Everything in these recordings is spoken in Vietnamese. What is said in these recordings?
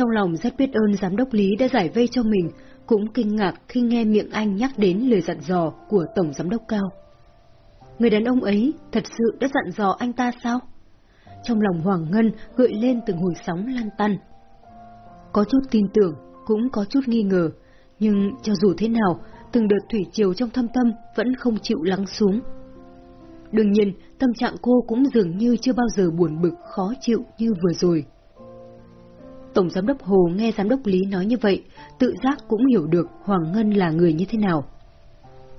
Trong lòng rất biết ơn giám đốc Lý đã giải vây cho mình, cũng kinh ngạc khi nghe miệng anh nhắc đến lời dặn dò của Tổng Giám đốc Cao. Người đàn ông ấy thật sự đã dặn dò anh ta sao? Trong lòng Hoàng Ngân gợi lên từng hồi sóng lan tăn. Có chút tin tưởng, cũng có chút nghi ngờ, nhưng cho dù thế nào, từng đợt thủy triều trong thâm tâm vẫn không chịu lắng xuống. Đương nhiên, tâm trạng cô cũng dường như chưa bao giờ buồn bực, khó chịu như vừa rồi. Tổng giám đốc Hồ nghe giám đốc Lý nói như vậy, tự giác cũng hiểu được Hoàng Ngân là người như thế nào.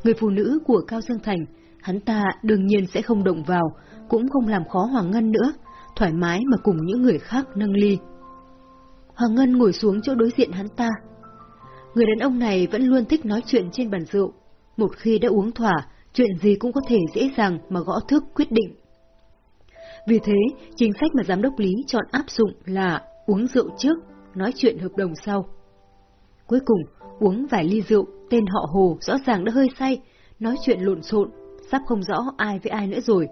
Người phụ nữ của Cao Dương Thành, hắn ta đương nhiên sẽ không động vào, cũng không làm khó Hoàng Ngân nữa, thoải mái mà cùng những người khác nâng ly. Hoàng Ngân ngồi xuống chỗ đối diện hắn ta. Người đàn ông này vẫn luôn thích nói chuyện trên bàn rượu. Một khi đã uống thỏa, chuyện gì cũng có thể dễ dàng mà gõ thước quyết định. Vì thế, chính sách mà giám đốc Lý chọn áp dụng là uống rượu trước, nói chuyện hợp đồng sau. Cuối cùng, uống vài ly rượu, tên họ Hồ rõ ràng đã hơi say, nói chuyện lộn xộn, sắp không rõ ai với ai nữa rồi.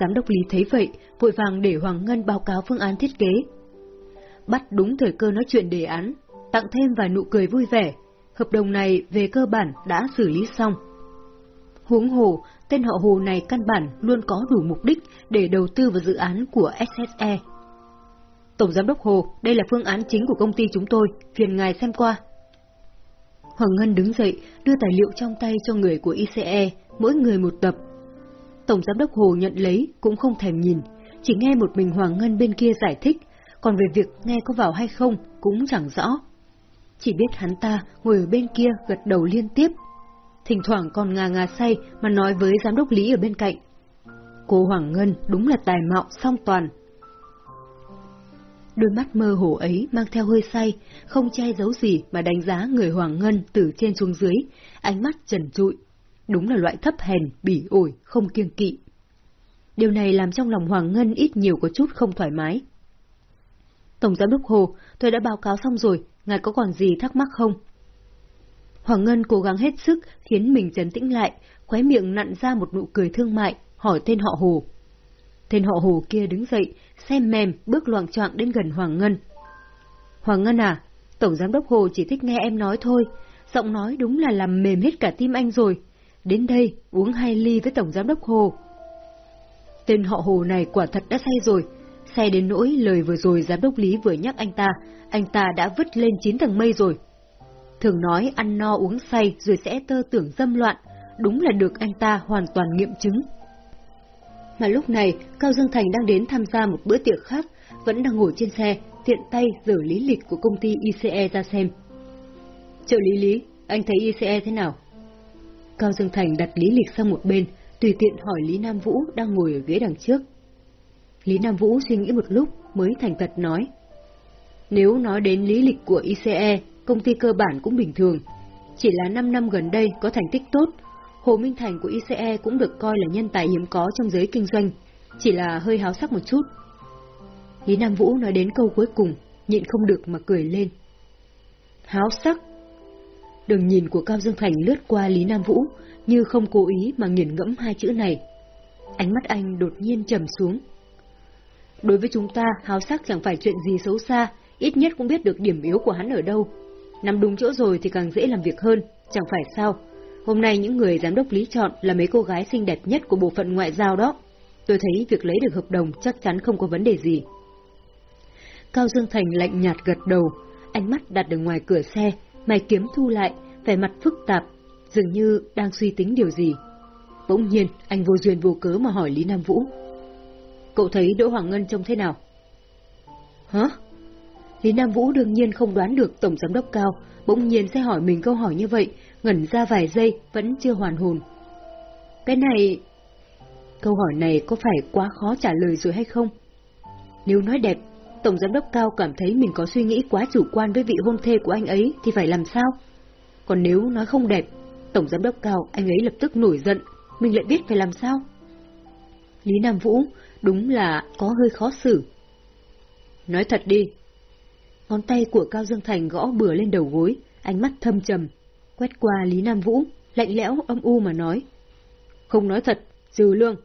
Giám đốc Lý thấy vậy, vội vàng để Hoàng Ngân báo cáo phương án thiết kế. Bắt đúng thời cơ nói chuyện đề án, tặng thêm vài nụ cười vui vẻ. Hợp đồng này về cơ bản đã xử lý xong. Huống hồ, tên họ Hồ này căn bản luôn có đủ mục đích để đầu tư vào dự án của SSE. Tổng Giám đốc Hồ, đây là phương án chính của công ty chúng tôi, phiền ngài xem qua. Hoàng Ngân đứng dậy, đưa tài liệu trong tay cho người của ICE, mỗi người một tập. Tổng Giám đốc Hồ nhận lấy, cũng không thèm nhìn, chỉ nghe một mình Hoàng Ngân bên kia giải thích, còn về việc nghe có vào hay không cũng chẳng rõ. Chỉ biết hắn ta ngồi ở bên kia gật đầu liên tiếp, thỉnh thoảng còn ngà ngà say mà nói với Giám đốc Lý ở bên cạnh. Cô Hoàng Ngân đúng là tài mạo song toàn, Đôi mắt mơ hồ ấy mang theo hơi say, không che giấu gì mà đánh giá người Hoàng Ngân từ trên xuống dưới, ánh mắt trần trụi. Đúng là loại thấp hèn, bỉ ổi, không kiêng kỵ. Điều này làm trong lòng Hoàng Ngân ít nhiều có chút không thoải mái. Tổng giám đốc Hồ, tôi đã báo cáo xong rồi, ngài có còn gì thắc mắc không? Hoàng Ngân cố gắng hết sức khiến mình trấn tĩnh lại, khóe miệng nặn ra một nụ cười thương mại, hỏi tên họ Hồ. Tên họ Hồ kia đứng dậy, xem mềm, bước loạn choạng đến gần Hoàng Ngân. Hoàng Ngân à, Tổng Giám đốc Hồ chỉ thích nghe em nói thôi, giọng nói đúng là làm mềm hết cả tim anh rồi. Đến đây, uống hai ly với Tổng Giám đốc Hồ. Tên họ Hồ này quả thật đã say rồi, say đến nỗi lời vừa rồi Giám đốc Lý vừa nhắc anh ta, anh ta đã vứt lên chín tầng mây rồi. Thường nói ăn no uống say rồi sẽ tơ tưởng dâm loạn, đúng là được anh ta hoàn toàn nghiệm chứng. Mà lúc này, Cao Dương Thành đang đến tham gia một bữa tiệc khác, vẫn đang ngồi trên xe, tiện tay dở lý lịch của công ty ICE ra xem. Trợ lý lý, anh thấy ICE thế nào? Cao Dương Thành đặt lý lịch sang một bên, tùy tiện hỏi Lý Nam Vũ đang ngồi ở ghế đằng trước. Lý Nam Vũ suy nghĩ một lúc mới thành thật nói. Nếu nói đến lý lịch của ICE, công ty cơ bản cũng bình thường. Chỉ là 5 năm gần đây có thành tích tốt, Hồ Minh Thành của ICE cũng được coi là nhân tài hiếm có trong giới kinh doanh, chỉ là hơi háo sắc một chút. Lý Nam Vũ nói đến câu cuối cùng, nhịn không được mà cười lên. Háo sắc? Đường nhìn của Cao Dương Thành lướt qua Lý Nam Vũ, như không cố ý mà nghiền ngẫm hai chữ này. Ánh mắt anh đột nhiên trầm xuống. Đối với chúng ta, háo sắc chẳng phải chuyện gì xấu xa, ít nhất cũng biết được điểm yếu của hắn ở đâu. Nằm đúng chỗ rồi thì càng dễ làm việc hơn, chẳng phải sao, Hôm nay những người giám đốc lý chọn là mấy cô gái xinh đẹp nhất của bộ phận ngoại giao đó. Tôi thấy việc lấy được hợp đồng chắc chắn không có vấn đề gì. Cao Dương Thành lạnh nhạt gật đầu, ánh mắt đặt ở ngoài cửa xe, mày kiếm thu lại, vẻ mặt phức tạp, dường như đang suy tính điều gì. Bỗng nhiên, anh vô duyên vô cớ mà hỏi Lý Nam Vũ. Cậu thấy Đỗ Hoàng Ngân trông thế nào? Hả? Lý Nam Vũ đương nhiên không đoán được Tổng Giám đốc Cao, bỗng nhiên sẽ hỏi mình câu hỏi như vậy, ngẩn ra vài giây vẫn chưa hoàn hồn. Cái này... Câu hỏi này có phải quá khó trả lời rồi hay không? Nếu nói đẹp, Tổng Giám đốc Cao cảm thấy mình có suy nghĩ quá chủ quan với vị hôn thê của anh ấy thì phải làm sao? Còn nếu nói không đẹp, Tổng Giám đốc Cao anh ấy lập tức nổi giận, mình lại biết phải làm sao? Lý Nam Vũ đúng là có hơi khó xử. Nói thật đi. Ngón tay của Cao Dương Thành gõ bừa lên đầu gối, ánh mắt thâm trầm, quét qua Lý Nam Vũ, lạnh lẽo âm u mà nói. Không nói thật, dừ lương.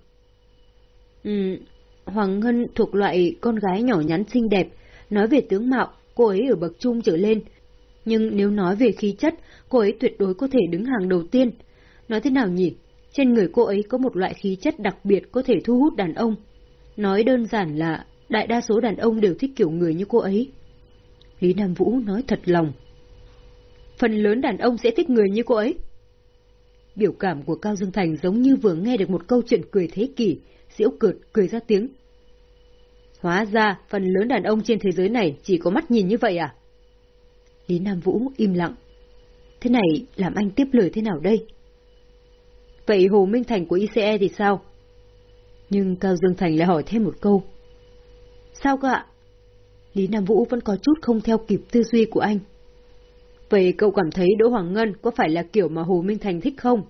Ừ, Hoàng Ngân thuộc loại con gái nhỏ nhắn xinh đẹp, nói về tướng mạo, cô ấy ở bậc trung trở lên. Nhưng nếu nói về khí chất, cô ấy tuyệt đối có thể đứng hàng đầu tiên. Nói thế nào nhỉ? Trên người cô ấy có một loại khí chất đặc biệt có thể thu hút đàn ông. Nói đơn giản là đại đa số đàn ông đều thích kiểu người như cô ấy. Lý Nam Vũ nói thật lòng. Phần lớn đàn ông sẽ thích người như cô ấy. Biểu cảm của Cao Dương Thành giống như vừa nghe được một câu chuyện cười thế kỷ, diễu cợt cười ra tiếng. Hóa ra, phần lớn đàn ông trên thế giới này chỉ có mắt nhìn như vậy à? Lý Nam Vũ im lặng. Thế này, làm anh tiếp lời thế nào đây? Vậy Hồ Minh Thành của ICE thì sao? Nhưng Cao Dương Thành lại hỏi thêm một câu. Sao cơ ạ? Lý Nam Vũ vẫn có chút không theo kịp tư duy của anh. Vậy cậu cảm thấy Đỗ Hoàng Ngân có phải là kiểu mà Hồ Minh Thành thích không?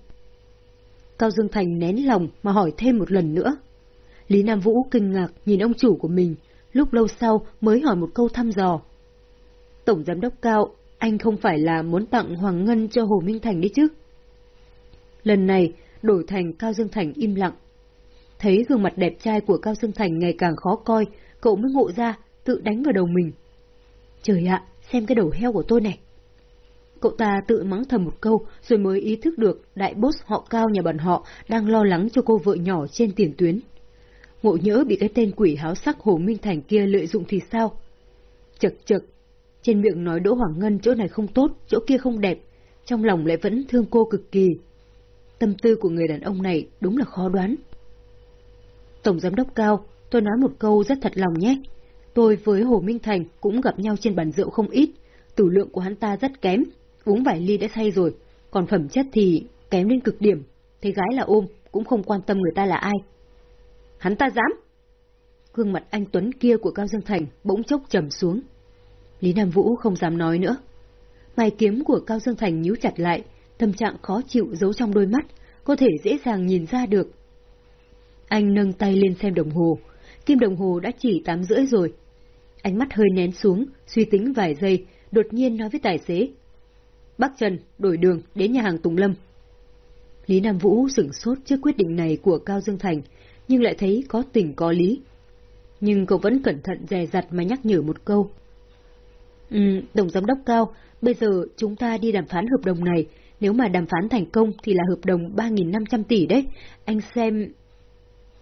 Cao Dương Thành nén lòng mà hỏi thêm một lần nữa. Lý Nam Vũ kinh ngạc nhìn ông chủ của mình, lúc lâu sau mới hỏi một câu thăm dò. Tổng Giám đốc Cao, anh không phải là muốn tặng Hoàng Ngân cho Hồ Minh Thành đấy chứ? Lần này, đổi thành Cao Dương Thành im lặng. Thấy gương mặt đẹp trai của Cao Dương Thành ngày càng khó coi, cậu mới ngộ ra, tự đánh vào đầu mình. Trời ạ, xem cái đầu heo của tôi này. Cậu ta tự mắng thầm một câu rồi mới ý thức được đại boss họ cao nhà bọn họ đang lo lắng cho cô vợ nhỏ trên tiền tuyến. Ngộ nhỡ bị cái tên quỷ háo sắc Hồ Minh Thành kia lợi dụng thì sao? Chật chật, trên miệng nói Đỗ Hoàng Ngân chỗ này không tốt, chỗ kia không đẹp, trong lòng lại vẫn thương cô cực kỳ. Tâm tư của người đàn ông này đúng là khó đoán. Tổng Giám đốc Cao, tôi nói một câu rất thật lòng nhé. Tôi với Hồ Minh Thành cũng gặp nhau trên bàn rượu không ít, tử lượng của hắn ta rất kém, uống vài ly đã say rồi, còn phẩm chất thì kém đến cực điểm, thấy gái là ôm, cũng không quan tâm người ta là ai. Hắn ta dám! Gương mặt anh Tuấn kia của Cao Dương Thành bỗng chốc trầm xuống. Lý Nam Vũ không dám nói nữa. Mày kiếm của Cao Dương Thành nhíu chặt lại, tâm trạng khó chịu giấu trong đôi mắt, có thể dễ dàng nhìn ra được. Anh nâng tay lên xem đồng hồ, kim đồng hồ đã chỉ tám rưỡi rồi. Ánh mắt hơi nén xuống, suy tính vài giây, đột nhiên nói với tài xế. Bắc Trần, đổi đường, đến nhà hàng Tùng Lâm. Lý Nam Vũ sửng sốt trước quyết định này của Cao Dương Thành, nhưng lại thấy có tình có lý. Nhưng cậu vẫn cẩn thận dè dặt mà nhắc nhở một câu. Ừ, Tổng Giám đốc Cao, bây giờ chúng ta đi đàm phán hợp đồng này, nếu mà đàm phán thành công thì là hợp đồng 3.500 tỷ đấy, anh xem...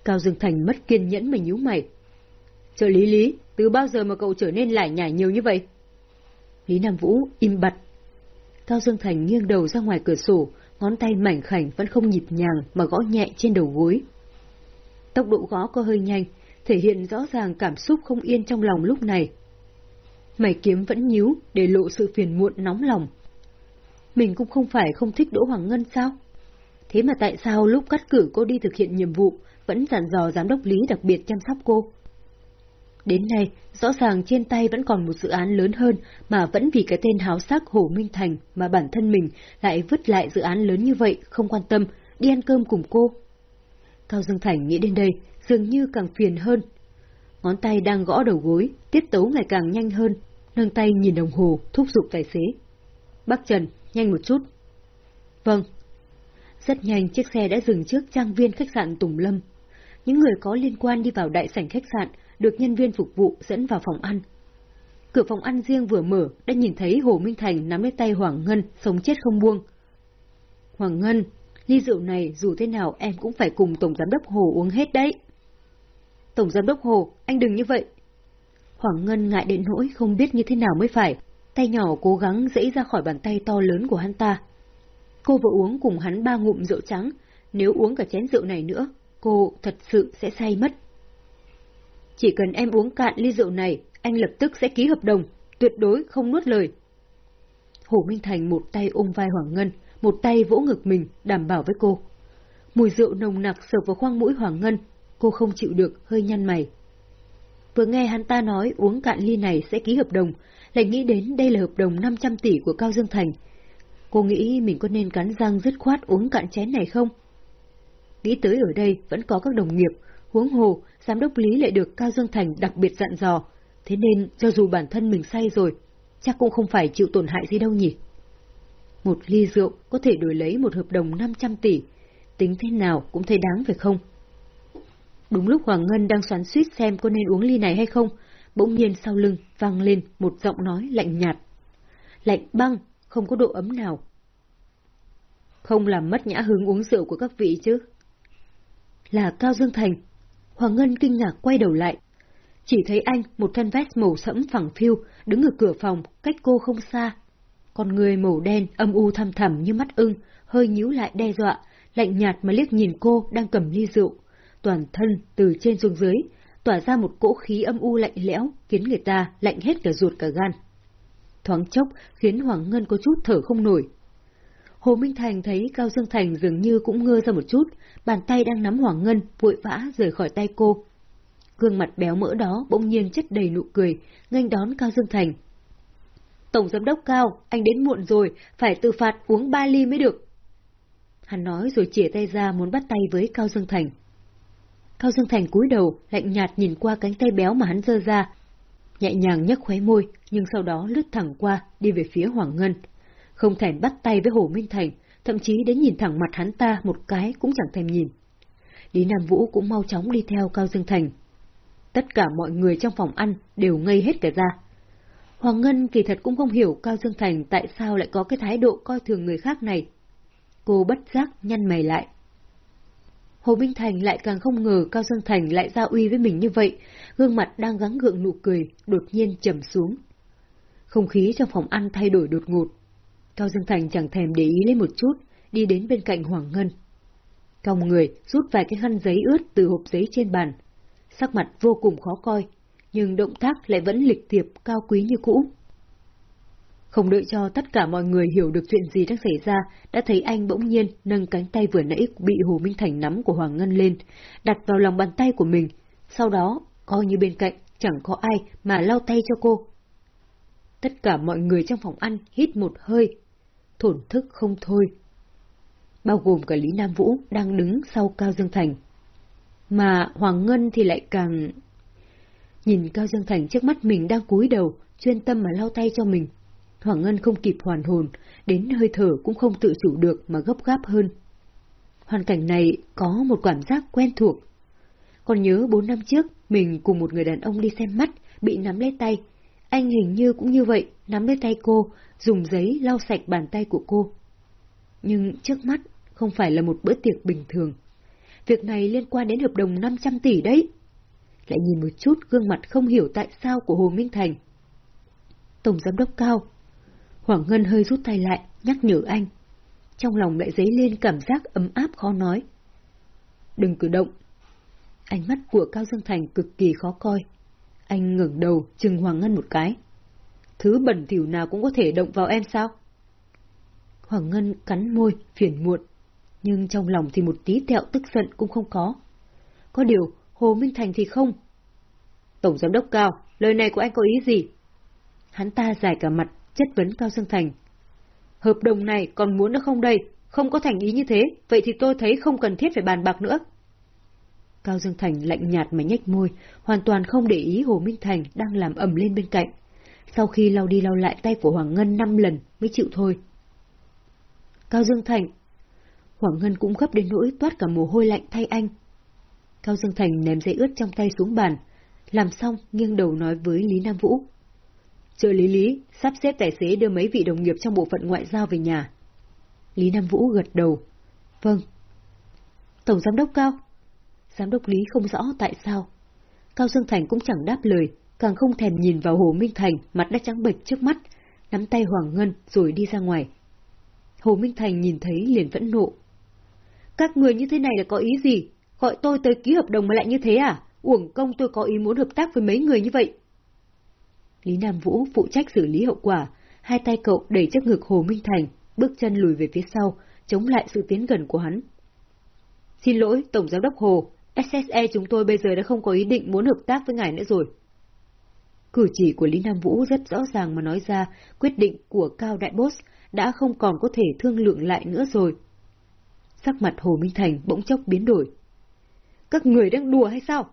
Cao Dương Thành mất kiên nhẫn mà nhíu mày. Trợ lý Lý, từ bao giờ mà cậu trở nên lại nhảy nhiều như vậy? Lý Nam Vũ im bặt. Cao Dương Thành nghiêng đầu ra ngoài cửa sổ, ngón tay mảnh khảnh vẫn không nhịp nhàng mà gõ nhẹ trên đầu gối. Tốc độ gõ có hơi nhanh, thể hiện rõ ràng cảm xúc không yên trong lòng lúc này. Mày kiếm vẫn nhíu để lộ sự phiền muộn nóng lòng. Mình cũng không phải không thích Đỗ Hoàng Ngân sao? Thế mà tại sao lúc cắt cử cô đi thực hiện nhiệm vụ vẫn dặn dò giám đốc Lý đặc biệt chăm sóc cô? Đến nay, rõ ràng trên tay vẫn còn một dự án lớn hơn mà vẫn vì cái tên háo sắc Hồ Minh Thành mà bản thân mình lại vứt lại dự án lớn như vậy, không quan tâm, đi ăn cơm cùng cô. Cao Dương Thành nghĩ đến đây, dường như càng phiền hơn. Ngón tay đang gõ đầu gối, tiết tấu ngày càng nhanh hơn, nâng tay nhìn đồng hồ, thúc giục tài xế. Bác Trần, nhanh một chút. Vâng. Rất nhanh chiếc xe đã dừng trước trang viên khách sạn Tùng Lâm. Những người có liên quan đi vào đại sảnh khách sạn, được nhân viên phục vụ dẫn vào phòng ăn. Cửa phòng ăn riêng vừa mở, đã nhìn thấy Hồ Minh Thành nắm lấy tay Hoàng Ngân, sống chết không buông. Hoàng Ngân, ly rượu này dù thế nào em cũng phải cùng Tổng Giám đốc Hồ uống hết đấy. Tổng Giám đốc Hồ, anh đừng như vậy. Hoàng Ngân ngại đến nỗi không biết như thế nào mới phải, tay nhỏ cố gắng dẫy ra khỏi bàn tay to lớn của hắn ta. Cô vừa uống cùng hắn ba ngụm rượu trắng, nếu uống cả chén rượu này nữa, cô thật sự sẽ say mất. Chỉ cần em uống cạn ly rượu này, anh lập tức sẽ ký hợp đồng, tuyệt đối không nuốt lời. Hồ Minh Thành một tay ôm vai Hoàng Ngân, một tay vỗ ngực mình, đảm bảo với cô. Mùi rượu nồng nặc sợp vào khoang mũi Hoàng Ngân, cô không chịu được, hơi nhăn mày. Vừa nghe hắn ta nói uống cạn ly này sẽ ký hợp đồng, lại nghĩ đến đây là hợp đồng 500 tỷ của Cao Dương Thành. Cô nghĩ mình có nên cắn răng dứt khoát uống cạn chén này không? Nghĩ tới ở đây vẫn có các đồng nghiệp, huống hồ, giám đốc Lý lại được Cao Dương Thành đặc biệt dặn dò, thế nên cho dù bản thân mình say rồi, chắc cũng không phải chịu tổn hại gì đâu nhỉ. Một ly rượu có thể đổi lấy một hợp đồng 500 tỷ, tính thế nào cũng thấy đáng phải không? Đúng lúc Hoàng Ngân đang xoắn suýt xem có nên uống ly này hay không, bỗng nhiên sau lưng vang lên một giọng nói lạnh nhạt. Lạnh băng, không có độ ấm nào. Không làm mất nhã hứng uống rượu của các vị chứ. Là Cao Dương Thành. Hoàng Ngân kinh ngạc quay đầu lại. Chỉ thấy anh, một thân vest màu sẫm phẳng phiu, đứng ở cửa phòng, cách cô không xa. Con người màu đen, âm u thăm thẳm như mắt ưng, hơi nhíu lại đe dọa, lạnh nhạt mà liếc nhìn cô đang cầm ly rượu. Toàn thân, từ trên xuống dưới, tỏa ra một cỗ khí âm u lạnh lẽo, khiến người ta lạnh hết cả ruột cả gan. Thoáng chốc khiến Hoàng Ngân có chút thở không nổi. Hồ Minh Thành thấy Cao Dương Thành dường như cũng ngơ ra một chút, bàn tay đang nắm Hoàng Ngân vội vã rời khỏi tay cô. Gương mặt béo mỡ đó bỗng nhiên chất đầy nụ cười, nghênh đón Cao Dương Thành. Tổng giám đốc Cao, anh đến muộn rồi, phải tự phạt uống ba ly mới được. Hắn nói rồi chỉa tay ra muốn bắt tay với Cao Dương Thành. Cao Dương Thành cúi đầu, lạnh nhạt nhìn qua cánh tay béo mà hắn giơ ra. Nhẹ nhàng nhấc khóe môi, nhưng sau đó lướt thẳng qua, đi về phía Hoàng Ngân. Không thèm bắt tay với Hồ Minh Thành, thậm chí đến nhìn thẳng mặt hắn ta một cái cũng chẳng thèm nhìn. Lý Nam Vũ cũng mau chóng đi theo Cao Dương Thành. Tất cả mọi người trong phòng ăn đều ngây hết cả ra. Hoàng Ngân kỳ thật cũng không hiểu Cao Dương Thành tại sao lại có cái thái độ coi thường người khác này. Cô bất giác nhăn mày lại. Hồ Minh Thành lại càng không ngờ Cao Dương Thành lại ra uy với mình như vậy, gương mặt đang gắng gượng nụ cười, đột nhiên trầm xuống. Không khí trong phòng ăn thay đổi đột ngột. Cao Dương Thành chẳng thèm để ý lấy một chút, đi đến bên cạnh Hoàng Ngân. Còng người rút vài cái khăn giấy ướt từ hộp giấy trên bàn. Sắc mặt vô cùng khó coi, nhưng động tác lại vẫn lịch thiệp cao quý như cũ. Không đợi cho tất cả mọi người hiểu được chuyện gì đang xảy ra, đã thấy anh bỗng nhiên nâng cánh tay vừa nãy bị Hồ Minh Thành nắm của Hoàng Ngân lên, đặt vào lòng bàn tay của mình, sau đó, coi như bên cạnh, chẳng có ai mà lau tay cho cô. Tất cả mọi người trong phòng ăn hít một hơi, thổn thức không thôi. Bao gồm cả Lý Nam Vũ đang đứng sau Cao Dương Thành. Mà Hoàng Ngân thì lại càng... Nhìn Cao Dương Thành trước mắt mình đang cúi đầu, chuyên tâm mà lau tay cho mình, Hoàng Ngân không kịp hoàn hồn, đến hơi thở cũng không tự chủ được mà gấp gáp hơn. Hoàn cảnh này có một cảm giác quen thuộc. Còn nhớ bốn năm trước, mình cùng một người đàn ông đi xem mắt, bị nắm lấy tay. Anh hình như cũng như vậy, nắm lấy tay cô, dùng giấy lau sạch bàn tay của cô. Nhưng trước mắt không phải là một bữa tiệc bình thường. Việc này liên quan đến hợp đồng 500 tỷ đấy. Lại nhìn một chút gương mặt không hiểu tại sao của Hồ Minh Thành. Tổng giám đốc cao, Hoàng Ngân hơi rút tay lại, nhắc nhở anh. Trong lòng lại dấy lên cảm giác ấm áp khó nói. Đừng cử động. Ánh mắt của Cao Dương Thành cực kỳ khó coi. Anh ngẩng đầu, chừng Hoàng Ngân một cái. Thứ bẩn thỉu nào cũng có thể động vào em sao? Hoàng Ngân cắn môi, phiền muộn. Nhưng trong lòng thì một tí tẹo tức giận cũng không có. Có điều, Hồ Minh Thành thì không. Tổng giám đốc Cao, lời này của anh có ý gì? Hắn ta dài cả mặt, chất vấn Cao Dương Thành. Hợp đồng này còn muốn nữa không đây? Không có thành ý như thế, vậy thì tôi thấy không cần thiết phải bàn bạc nữa. Cao Dương Thành lạnh nhạt mà nhếch môi, hoàn toàn không để ý Hồ Minh Thành đang làm ẩm lên bên cạnh. Sau khi lau đi lau lại tay của Hoàng Ngân năm lần mới chịu thôi. Cao Dương Thành Hoàng Ngân cũng gấp đến nỗi toát cả mồ hôi lạnh thay anh. Cao Dương Thành ném giấy ướt trong tay xuống bàn, làm xong nghiêng đầu nói với Lý Nam Vũ. Trợ lý Lý, sắp xếp tài xế đưa mấy vị đồng nghiệp trong bộ phận ngoại giao về nhà. Lý Nam Vũ gật đầu. Vâng. Tổng giám đốc Cao? Giám đốc Lý không rõ tại sao. Cao Dương Thành cũng chẳng đáp lời, càng không thèm nhìn vào Hồ Minh Thành, mặt đã trắng bệch trước mắt, nắm tay Hoàng Ngân rồi đi ra ngoài. Hồ Minh Thành nhìn thấy liền vẫn nộ. Các người như thế này là có ý gì? Gọi tôi tới ký hợp đồng mà lại như thế à? Uổng công tôi có ý muốn hợp tác với mấy người như vậy. Lý Nam Vũ phụ trách xử lý hậu quả, hai tay cậu đẩy trước ngực Hồ Minh Thành, bước chân lùi về phía sau, chống lại sự tiến gần của hắn. Xin lỗi, Tổng Giám đốc Hồ, SSE chúng tôi bây giờ đã không có ý định muốn hợp tác với ngài nữa rồi. Cử chỉ của Lý Nam Vũ rất rõ ràng mà nói ra quyết định của Cao Đại Boss đã không còn có thể thương lượng lại nữa rồi. Sắc mặt Hồ Minh Thành bỗng chốc biến đổi. Các người đang đùa hay sao?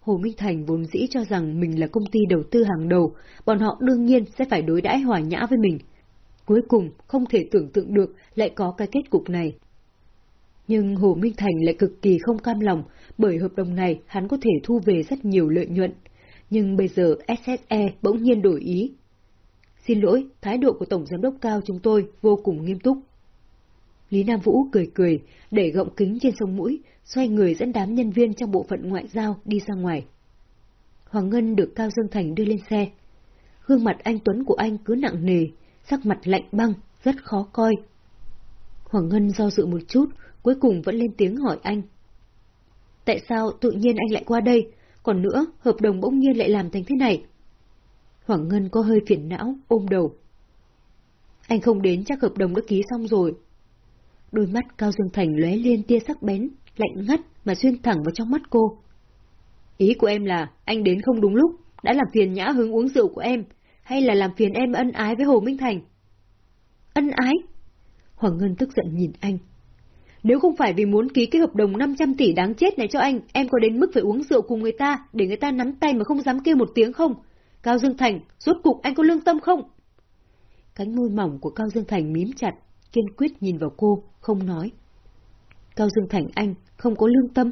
Hồ Minh Thành vốn dĩ cho rằng mình là công ty đầu tư hàng đầu, bọn họ đương nhiên sẽ phải đối đãi hòa nhã với mình. Cuối cùng, không thể tưởng tượng được lại có cái kết cục này. Nhưng Hồ Minh Thành lại cực kỳ không cam lòng, bởi hợp đồng này hắn có thể thu về rất nhiều lợi nhuận. Nhưng bây giờ SSE bỗng nhiên đổi ý. Xin lỗi, thái độ của Tổng Giám đốc Cao chúng tôi vô cùng nghiêm túc. Lý Nam Vũ cười cười, để gọng kính trên sông mũi, xoay người dẫn đám nhân viên trong bộ phận ngoại giao đi ra ngoài. Hoàng Ngân được Cao Dương Thành đưa lên xe. Gương mặt anh Tuấn của anh cứ nặng nề, sắc mặt lạnh băng, rất khó coi. Hoàng Ngân do dự một chút, cuối cùng vẫn lên tiếng hỏi anh. Tại sao tự nhiên anh lại qua đây? Còn nữa, hợp đồng bỗng nhiên lại làm thành thế này. Hoàng Ngân có hơi phiền não, ôm đầu. Anh không đến chắc hợp đồng đã ký xong rồi. Đôi mắt Cao Dương Thành lóe lên tia sắc bén, lạnh ngắt mà xuyên thẳng vào trong mắt cô. Ý của em là anh đến không đúng lúc, đã làm phiền nhã hứng uống rượu của em, hay là làm phiền em ân ái với Hồ Minh Thành? Ân ái? Hoàng Ngân tức giận nhìn anh. Nếu không phải vì muốn ký cái hợp đồng 500 tỷ đáng chết này cho anh, em có đến mức phải uống rượu cùng người ta, để người ta nắm tay mà không dám kêu một tiếng không? Cao Dương Thành, rốt cục anh có lương tâm không? Cánh môi mỏng của Cao Dương Thành mím chặt, kiên quyết nhìn vào cô, không nói. Cao Dương Thành anh không có lương tâm.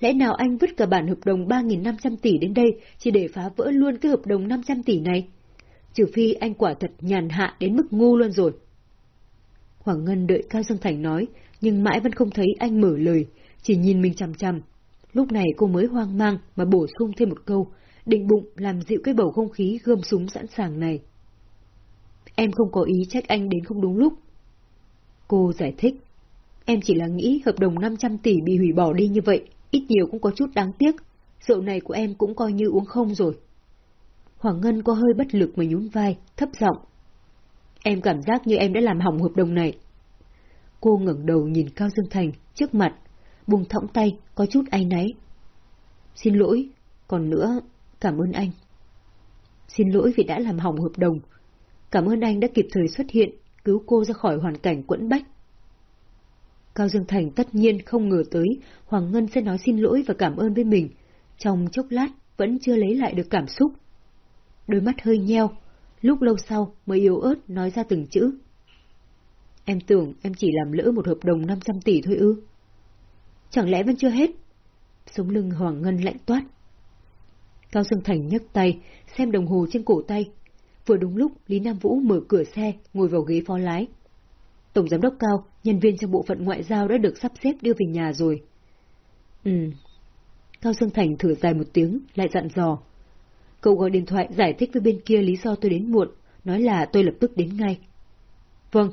Lẽ nào anh vứt cả bản hợp đồng 3.500 tỷ đến đây chỉ để phá vỡ luôn cái hợp đồng 500 tỷ này? Trừ phi anh quả thật nhàn hạ đến mức ngu luôn rồi. Hoàng Ngân đợi Cao Dương Thành nói, nhưng mãi vẫn không thấy anh mở lời, chỉ nhìn mình chằm chằm. Lúc này cô mới hoang mang mà bổ sung thêm một câu, định bụng làm dịu cái bầu không khí gươm súng sẵn sàng này. Em không có ý trách anh đến không đúng lúc. Cô giải thích, em chỉ là nghĩ hợp đồng 500 tỷ bị hủy bỏ đi như vậy, ít nhiều cũng có chút đáng tiếc, rượu này của em cũng coi như uống không rồi. Hoàng Ngân có hơi bất lực mà nhún vai, thấp giọng. Em cảm giác như em đã làm hỏng hợp đồng này. Cô ngẩng đầu nhìn Cao Dương Thành, trước mặt, buông thõng tay, có chút áy náy. Xin lỗi, còn nữa, cảm ơn anh. Xin lỗi vì đã làm hỏng hợp đồng. Cảm ơn anh đã kịp thời xuất hiện, cứu cô ra khỏi hoàn cảnh quẫn bách. Cao Dương Thành tất nhiên không ngờ tới Hoàng Ngân sẽ nói xin lỗi và cảm ơn với mình. Trong chốc lát vẫn chưa lấy lại được cảm xúc. Đôi mắt hơi nheo, lúc lâu sau mới yếu ớt nói ra từng chữ. Em tưởng em chỉ làm lỡ một hợp đồng 500 tỷ thôi ư. Chẳng lẽ vẫn chưa hết? Sống lưng Hoàng Ngân lạnh toát. Cao Dương Thành nhấc tay, xem đồng hồ trên cổ tay. Vừa đúng lúc Lý Nam Vũ mở cửa xe, ngồi vào ghế phó lái. Tổng giám đốc Cao, nhân viên trong bộ phận ngoại giao đã được sắp xếp đưa về nhà rồi. Ừ. Cao Dương Thành thở dài một tiếng, lại dặn dò. Cậu gọi điện thoại giải thích với bên kia lý do tôi đến muộn, nói là tôi lập tức đến ngay. Vâng.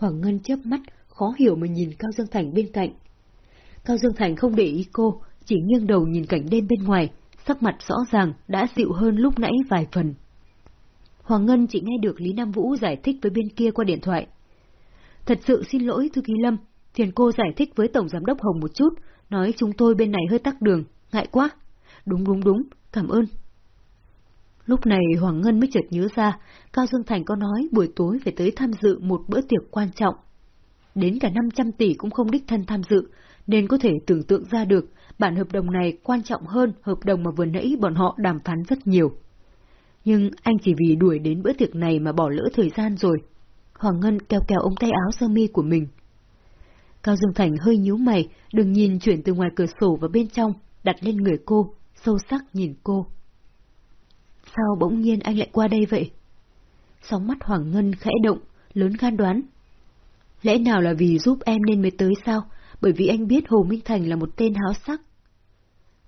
Hoàng Ngân chớp mắt, khó hiểu mà nhìn Cao Dương Thành bên cạnh. Cao Dương Thành không để ý cô, chỉ nghiêng đầu nhìn cảnh đêm bên ngoài, sắc mặt rõ ràng đã dịu hơn lúc nãy vài phần. Hoàng Ngân chỉ nghe được Lý Nam Vũ giải thích với bên kia qua điện thoại. Thật sự xin lỗi Thư Ký Lâm, phiền cô giải thích với Tổng Giám đốc Hồng một chút, nói chúng tôi bên này hơi tắc đường, ngại quá. Đúng đúng đúng, cảm ơn. Lúc này Hoàng Ngân mới chợt nhớ ra, Cao Dương Thành có nói buổi tối phải tới tham dự một bữa tiệc quan trọng. Đến cả 500 tỷ cũng không đích thân tham dự, nên có thể tưởng tượng ra được bản hợp đồng này quan trọng hơn hợp đồng mà vừa nãy bọn họ đàm phán rất nhiều. Nhưng anh chỉ vì đuổi đến bữa tiệc này mà bỏ lỡ thời gian rồi. Hoàng Ngân kéo kéo ống tay áo sơ mi của mình. Cao Dương Thành hơi nhíu mày, đừng nhìn chuyển từ ngoài cửa sổ vào bên trong, đặt lên người cô, sâu sắc nhìn cô. Sao bỗng nhiên anh lại qua đây vậy? Sóng mắt Hoàng Ngân khẽ động, lớn gan đoán. Lẽ nào là vì giúp em nên mới tới sao? Bởi vì anh biết Hồ Minh Thành là một tên háo sắc.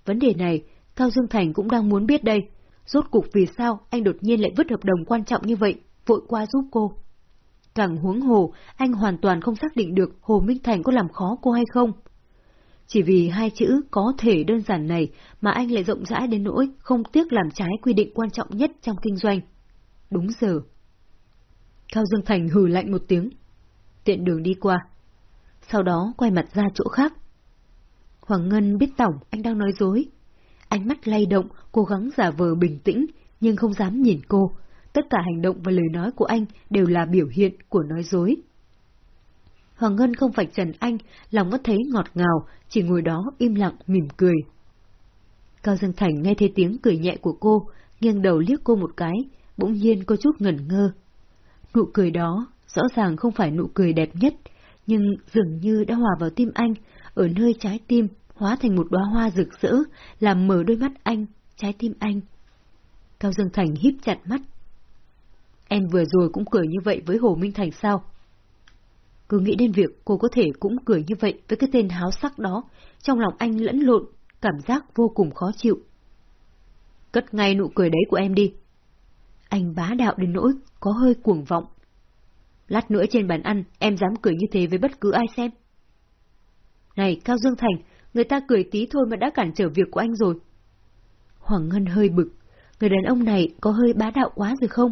Vấn đề này, Cao Dương Thành cũng đang muốn biết đây. Rốt cục vì sao anh đột nhiên lại vứt hợp đồng quan trọng như vậy, vội qua giúp cô. Càng huống hồ, anh hoàn toàn không xác định được Hồ Minh Thành có làm khó cô hay không. Chỉ vì hai chữ có thể đơn giản này mà anh lại rộng rãi đến nỗi không tiếc làm trái quy định quan trọng nhất trong kinh doanh. Đúng giờ. Cao Dương Thành hừ lạnh một tiếng. Tiện đường đi qua. Sau đó quay mặt ra chỗ khác. Hoàng Ngân biết tổng anh đang nói dối. Ánh mắt lay động, cố gắng giả vờ bình tĩnh, nhưng không dám nhìn cô. Tất cả hành động và lời nói của anh đều là biểu hiện của nói dối. Hoàng Ngân không phải trần anh, lòng vẫn thấy ngọt ngào, chỉ ngồi đó im lặng mỉm cười. Cao Dương Thành nghe thấy tiếng cười nhẹ của cô, nghiêng đầu liếc cô một cái, bỗng nhiên có chút ngẩn ngơ. Nụ cười đó rõ ràng không phải nụ cười đẹp nhất, nhưng dường như đã hòa vào tim anh, ở nơi trái tim hóa thành một đóa hoa rực rỡ, làm mở đôi mắt anh, trái tim anh. Cao Dương Thành híp chặt mắt. Em vừa rồi cũng cười như vậy với Hồ Minh Thành sao? Cứ nghĩ đến việc cô có thể cũng cười như vậy với cái tên háo sắc đó, trong lòng anh lẫn lộn, cảm giác vô cùng khó chịu. Cất ngay nụ cười đấy của em đi. Anh bá đạo đến nỗi, có hơi cuồng vọng. Lát nữa trên bàn ăn, em dám cười như thế với bất cứ ai xem. Này, Cao Dương Thành, người ta cười tí thôi mà đã cản trở việc của anh rồi. Hoàng Ngân hơi bực, người đàn ông này có hơi bá đạo quá rồi không?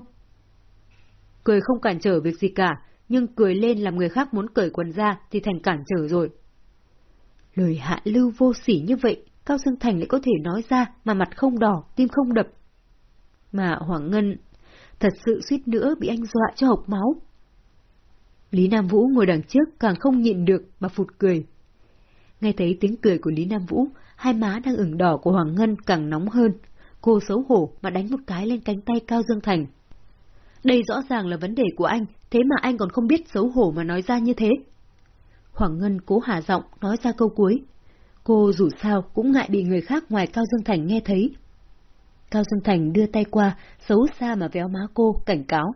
Cười không cản trở việc gì cả, nhưng cười lên làm người khác muốn cởi quần ra thì thành cản trở rồi. Lời hạ lưu vô sỉ như vậy, Cao Dương Thành lại có thể nói ra mà mặt không đỏ, tim không đập. Mà Hoàng Ngân thật sự suýt nữa bị anh dọa cho hộc máu. Lý Nam Vũ ngồi đằng trước càng không nhịn được mà phụt cười. Nghe thấy tiếng cười của Lý Nam Vũ, hai má đang ửng đỏ của Hoàng Ngân càng nóng hơn. Cô xấu hổ mà đánh một cái lên cánh tay Cao Dương Thành. Đây rõ ràng là vấn đề của anh, thế mà anh còn không biết xấu hổ mà nói ra như thế. Hoàng Ngân cố hạ giọng nói ra câu cuối. Cô dù sao cũng ngại bị người khác ngoài Cao Dương Thành nghe thấy. Cao Dương Thành đưa tay qua, xấu xa mà véo má cô, cảnh cáo.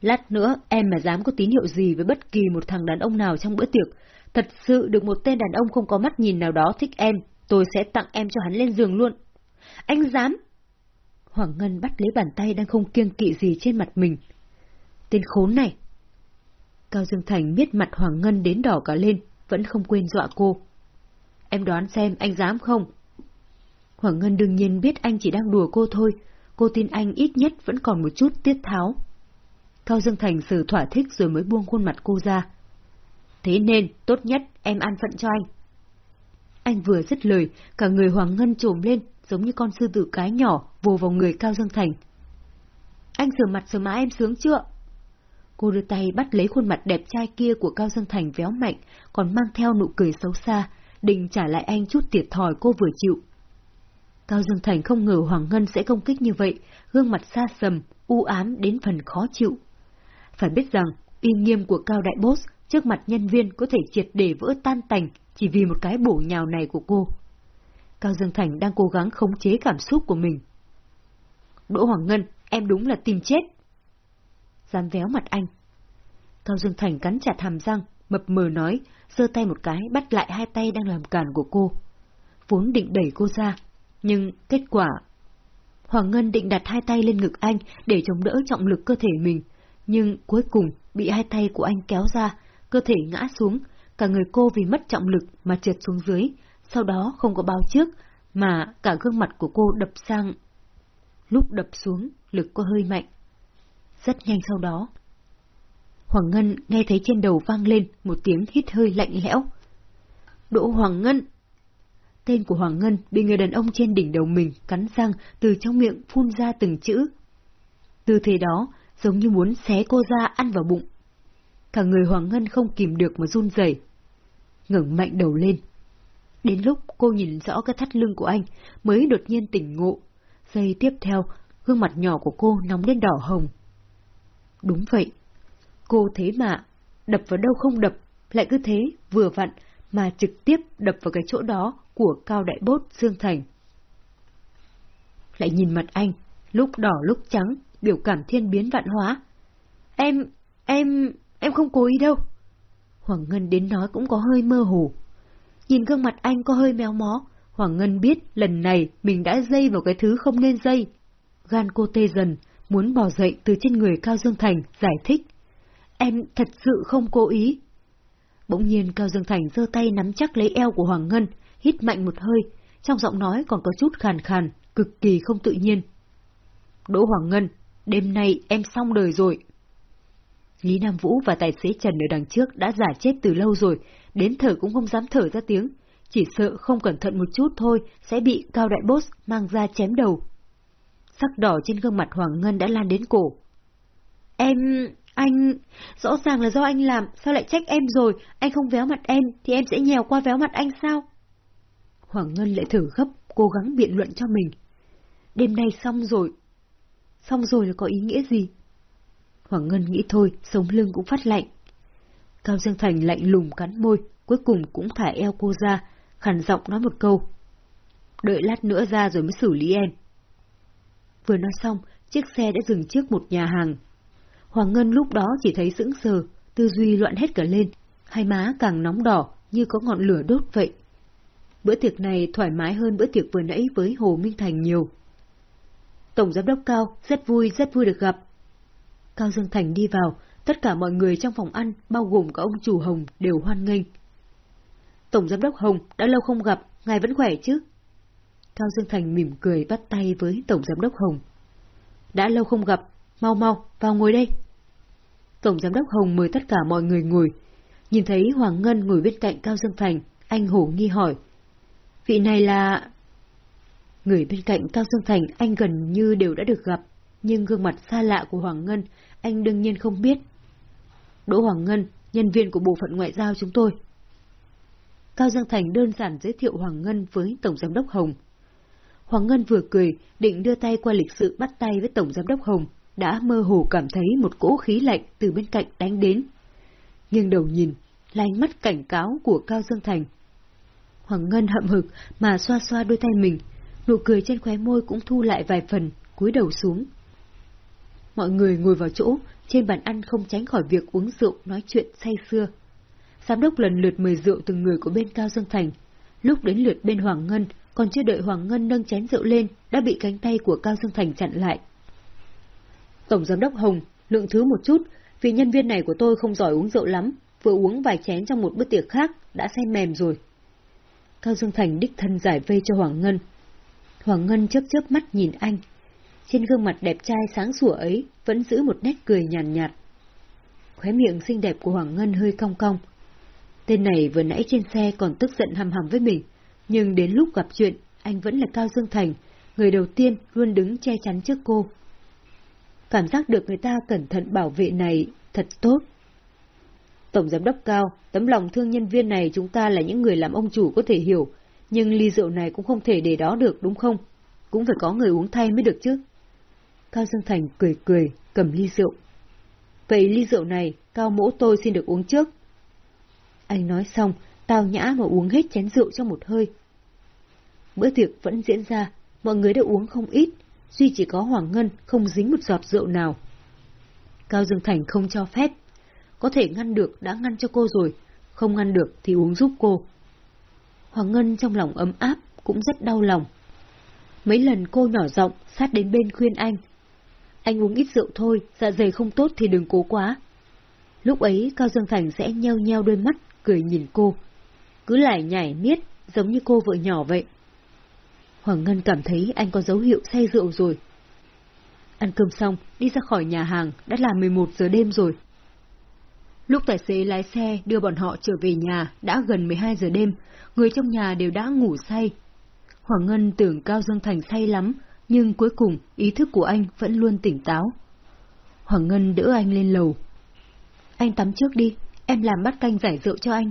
Lát nữa, em mà dám có tín hiệu gì với bất kỳ một thằng đàn ông nào trong bữa tiệc, thật sự được một tên đàn ông không có mắt nhìn nào đó thích em, tôi sẽ tặng em cho hắn lên giường luôn. Anh dám? Hoàng Ngân bắt lấy bàn tay đang không kiêng kỵ gì trên mặt mình. Tên khốn này! Cao Dương Thành biết mặt Hoàng Ngân đến đỏ cả lên, vẫn không quên dọa cô. Em đoán xem anh dám không? Hoàng Ngân đương nhiên biết anh chỉ đang đùa cô thôi, cô tin anh ít nhất vẫn còn một chút tiết tháo. Cao Dương Thành xử thỏa thích rồi mới buông khuôn mặt cô ra. Thế nên, tốt nhất em an phận cho anh. Anh vừa dứt lời, cả người Hoàng Ngân trồm lên, giống như con sư tử cái nhỏ, vồ vào người Cao Dương Thành. Anh rửa mặt rồi má em sướng chưa? Cô đưa tay bắt lấy khuôn mặt đẹp trai kia của Cao Dương Thành véo mạnh, còn mang theo nụ cười xấu xa, định trả lại anh chút tiệt thòi cô vừa chịu. Cao Dương Thành không ngờ Hoàng Ngân sẽ công kích như vậy, gương mặt xa sầm, u ám đến phần khó chịu. Phải biết rằng, uy nghiêm của Cao Đại Boss trước mặt nhân viên có thể triệt để vỡ tan tành chỉ vì một cái bổ nhào này của cô. Cao Dương Thành đang cố gắng khống chế cảm xúc của mình. Đỗ Hoàng Ngân, em đúng là tìm chết. Dám véo mặt anh. Cao Dương Thành cắn chặt hàm răng, mập mờ nói, giơ tay một cái bắt lại hai tay đang làm cản của cô. Vốn định đẩy cô ra, nhưng kết quả... Hoàng Ngân định đặt hai tay lên ngực anh để chống đỡ trọng lực cơ thể mình, nhưng cuối cùng bị hai tay của anh kéo ra, cơ thể ngã xuống, cả người cô vì mất trọng lực mà trượt xuống dưới, sau đó không có bao trước, mà cả gương mặt của cô đập sang. Lúc đập xuống, lực có hơi mạnh. Rất nhanh sau đó. Hoàng Ngân nghe thấy trên đầu vang lên một tiếng hít hơi lạnh lẽo. Đỗ Hoàng Ngân! Tên của Hoàng Ngân bị người đàn ông trên đỉnh đầu mình cắn răng từ trong miệng phun ra từng chữ. Tư thế đó giống như muốn xé cô ra ăn vào bụng. Cả người Hoàng Ngân không kìm được mà run rẩy, ngẩng mạnh đầu lên. Đến lúc cô nhìn rõ cái thắt lưng của anh, mới đột nhiên tỉnh ngộ. Giây tiếp theo, gương mặt nhỏ của cô nóng đến đỏ hồng. Đúng vậy. Cô thế mà, đập vào đâu không đập, lại cứ thế, vừa vặn, mà trực tiếp đập vào cái chỗ đó của Cao Đại Bốt Dương Thành. Lại nhìn mặt anh, lúc đỏ lúc trắng, biểu cảm thiên biến vạn hóa. Em, em, em không cố ý đâu. Hoàng Ngân đến nói cũng có hơi mơ hồ. Nhìn gương mặt anh có hơi méo mó, Hoàng Ngân biết lần này mình đã dây vào cái thứ không nên dây. Gan cô tê dần, muốn bò dậy từ trên người Cao Dương Thành, giải thích. Em thật sự không cố ý. Bỗng nhiên Cao Dương Thành giơ tay nắm chắc lấy eo của Hoàng Ngân, hít mạnh một hơi, trong giọng nói còn có chút khàn khàn, cực kỳ không tự nhiên. Đỗ Hoàng Ngân, đêm nay em xong đời rồi. Lý Nam Vũ và tài xế Trần ở đằng trước đã giả chết từ lâu rồi, đến thở cũng không dám thở ra tiếng, chỉ sợ không cẩn thận một chút thôi sẽ bị Cao Đại Boss mang ra chém đầu. Sắc đỏ trên gương mặt Hoàng Ngân đã lan đến cổ. Em... anh... rõ ràng là do anh làm, sao lại trách em rồi, anh không véo mặt em thì em sẽ nhèo qua véo mặt anh sao? Hoàng Ngân lại thử gấp, cố gắng biện luận cho mình. Đêm nay xong rồi. Xong rồi là có ý nghĩa gì? Hoàng Ngân nghĩ thôi, sống lưng cũng phát lạnh. Cao Dương Thành lạnh lùng cắn môi, cuối cùng cũng thả eo cô ra, khàn giọng nói một câu. đợi lát nữa ra rồi mới xử lý em. Vừa nói xong, chiếc xe đã dừng trước một nhà hàng. Hoàng Ngân lúc đó chỉ thấy sững sờ, tư duy loạn hết cả lên, hai má càng nóng đỏ như có ngọn lửa đốt vậy. Bữa tiệc này thoải mái hơn bữa tiệc vừa nãy với Hồ Minh Thành nhiều. Tổng giám đốc Cao, rất vui, rất vui được gặp. Cao Dương Thành đi vào, tất cả mọi người trong phòng ăn, bao gồm cả ông chủ Hồng, đều hoan nghênh. Tổng giám đốc Hồng, đã lâu không gặp, ngài vẫn khỏe chứ? Cao Dương Thành mỉm cười bắt tay với Tổng giám đốc Hồng. Đã lâu không gặp, mau mau, vào ngồi đây. Tổng giám đốc Hồng mời tất cả mọi người ngồi. Nhìn thấy Hoàng Ngân ngồi bên cạnh Cao Dương Thành, anh hổ nghi hỏi. Vị này là... Người bên cạnh Cao Dương Thành anh gần như đều đã được gặp, nhưng gương mặt xa lạ của Hoàng Ngân anh đương nhiên không biết. Đỗ Hoàng Ngân, nhân viên của bộ phận ngoại giao chúng tôi. Cao Dương Thành đơn giản giới thiệu Hoàng Ngân với Tổng Giám đốc Hồng. Hoàng Ngân vừa cười, định đưa tay qua lịch sự bắt tay với Tổng Giám đốc Hồng, đã mơ hồ cảm thấy một cỗ khí lạnh từ bên cạnh đánh đến. Nhưng đầu nhìn, là ánh mắt cảnh cáo của Cao Dương Thành. Hoàng Ngân hậm hực mà xoa xoa đôi tay mình, nụ cười trên khóe môi cũng thu lại vài phần, cúi đầu xuống. Mọi người ngồi vào chỗ, trên bàn ăn không tránh khỏi việc uống rượu nói chuyện say xưa. Giám đốc lần lượt mời rượu từng người của bên Cao Dương Thành. Lúc đến lượt bên Hoàng Ngân, còn chưa đợi Hoàng Ngân nâng chén rượu lên, đã bị cánh tay của Cao Dương Thành chặn lại. Tổng Giám đốc Hồng, lượng thứ một chút, vì nhân viên này của tôi không giỏi uống rượu lắm, vừa uống vài chén trong một bữa tiệc khác, đã say mềm rồi. Cao Dương Thành đích thân giải vây cho Hoàng Ngân. Hoàng Ngân chớp chớp mắt nhìn anh. Trên gương mặt đẹp trai sáng sủa ấy vẫn giữ một nét cười nhàn nhạt, nhạt. Khóe miệng xinh đẹp của Hoàng Ngân hơi cong cong. Tên này vừa nãy trên xe còn tức giận hầm hầm với mình, nhưng đến lúc gặp chuyện, anh vẫn là Cao Dương Thành, người đầu tiên luôn đứng che chắn trước cô. Cảm giác được người ta cẩn thận bảo vệ này thật tốt. Tổng giám đốc Cao, tấm lòng thương nhân viên này chúng ta là những người làm ông chủ có thể hiểu, nhưng ly rượu này cũng không thể để đó được đúng không? Cũng phải có người uống thay mới được chứ. Cao Dương Thành cười cười, cầm ly rượu. Vậy ly rượu này, Cao mỗ tôi xin được uống trước. Anh nói xong, tao nhã mà uống hết chén rượu trong một hơi. Bữa tiệc vẫn diễn ra, mọi người đã uống không ít, duy chỉ có Hoàng Ngân không dính một giọt rượu nào. Cao Dương Thành không cho phép. Có thể ngăn được đã ngăn cho cô rồi, không ngăn được thì uống giúp cô. Hoàng Ngân trong lòng ấm áp, cũng rất đau lòng. Mấy lần cô nhỏ giọng sát đến bên khuyên anh. Anh uống ít rượu thôi, dạ dày không tốt thì đừng cố quá. Lúc ấy Cao Dương Thành sẽ nheo nheo đôi mắt, cười nhìn cô. Cứ lại nhảy miết, giống như cô vợ nhỏ vậy. Hoàng Ngân cảm thấy anh có dấu hiệu say rượu rồi. Ăn cơm xong, đi ra khỏi nhà hàng, đã là 11 giờ đêm rồi. Lúc tài xế lái xe đưa bọn họ trở về nhà đã gần 12 giờ đêm, người trong nhà đều đã ngủ say. Hoàng Ngân tưởng Cao Dương Thành say lắm, nhưng cuối cùng ý thức của anh vẫn luôn tỉnh táo. Hoàng Ngân đỡ anh lên lầu. Anh tắm trước đi, em làm bát canh giải rượu cho anh.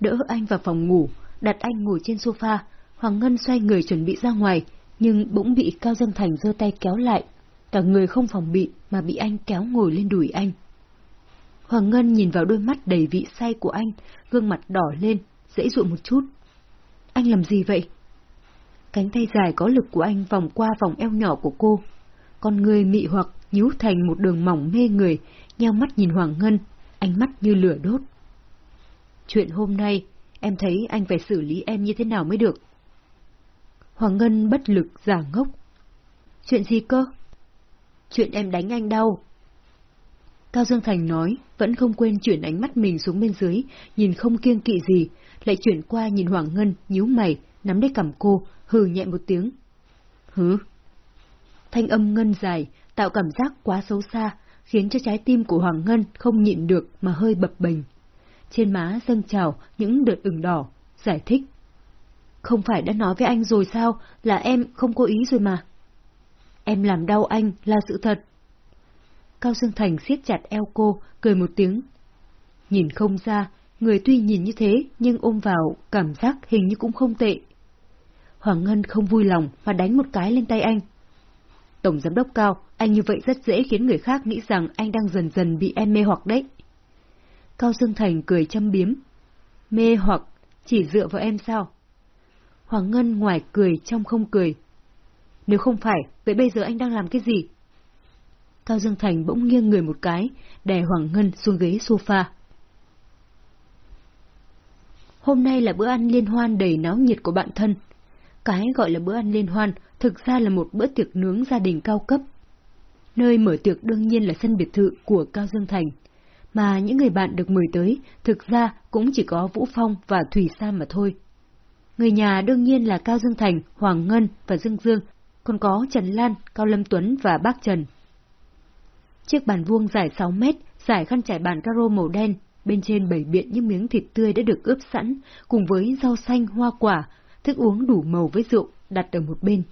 Đỡ anh vào phòng ngủ, đặt anh ngồi trên sofa, Hoàng Ngân xoay người chuẩn bị ra ngoài, nhưng bỗng bị Cao Dương Thành giơ tay kéo lại. Cả người không phòng bị mà bị anh kéo ngồi lên đùi anh. Hoàng Ngân nhìn vào đôi mắt đầy vị say của anh, gương mặt đỏ lên, dễ dụa một chút. Anh làm gì vậy? Cánh tay dài có lực của anh vòng qua vòng eo nhỏ của cô. Con người mị hoặc nhú thành một đường mỏng mê người, nheo mắt nhìn Hoàng Ngân, ánh mắt như lửa đốt. Chuyện hôm nay, em thấy anh phải xử lý em như thế nào mới được. Hoàng Ngân bất lực giả ngốc. Chuyện gì cơ? Chuyện em đánh anh đau. Cao Dương Thành nói, vẫn không quên chuyển ánh mắt mình xuống bên dưới, nhìn không kiêng kỵ gì, lại chuyển qua nhìn Hoàng Ngân, nhíu mày, nắm lấy cầm cô, hừ nhẹ một tiếng. Hứ. Thanh âm ngân dài, tạo cảm giác quá xấu xa, khiến cho trái tim của Hoàng Ngân không nhịn được mà hơi bập bềnh. Trên má dâng trào những đợt ửng đỏ, giải thích. Không phải đã nói với anh rồi sao, là em không cố ý rồi mà. Em làm đau anh là sự thật. Cao Dương Thành siết chặt eo cô, cười một tiếng. Nhìn không ra, người tuy nhìn như thế nhưng ôm vào cảm giác hình như cũng không tệ. Hoàng Ngân không vui lòng mà đánh một cái lên tay anh. Tổng giám đốc Cao, anh như vậy rất dễ khiến người khác nghĩ rằng anh đang dần dần bị em mê hoặc đấy. Cao Dương Thành cười châm biếm. Mê hoặc, chỉ dựa vào em sao? Hoàng Ngân ngoài cười trong không cười. Nếu không phải, vậy bây giờ anh đang làm cái gì? Cao Dương Thành bỗng nghiêng người một cái, đè Hoàng Ngân xuống ghế sofa. Hôm nay là bữa ăn liên hoan đầy náo nhiệt của bạn thân. Cái gọi là bữa ăn liên hoan thực ra là một bữa tiệc nướng gia đình cao cấp. Nơi mở tiệc đương nhiên là sân biệt thự của Cao Dương Thành, mà những người bạn được mời tới thực ra cũng chỉ có Vũ Phong và Thủy Sam mà thôi. Người nhà đương nhiên là Cao Dương Thành, Hoàng Ngân và Dương Dương, còn có Trần Lan, Cao Lâm Tuấn và Bác Trần. Chiếc bàn vuông dài 6 mét, dài khăn trải bàn caro màu đen, bên trên bảy biện những miếng thịt tươi đã được ướp sẵn, cùng với rau xanh, hoa quả, thức uống đủ màu với rượu, đặt ở một bên.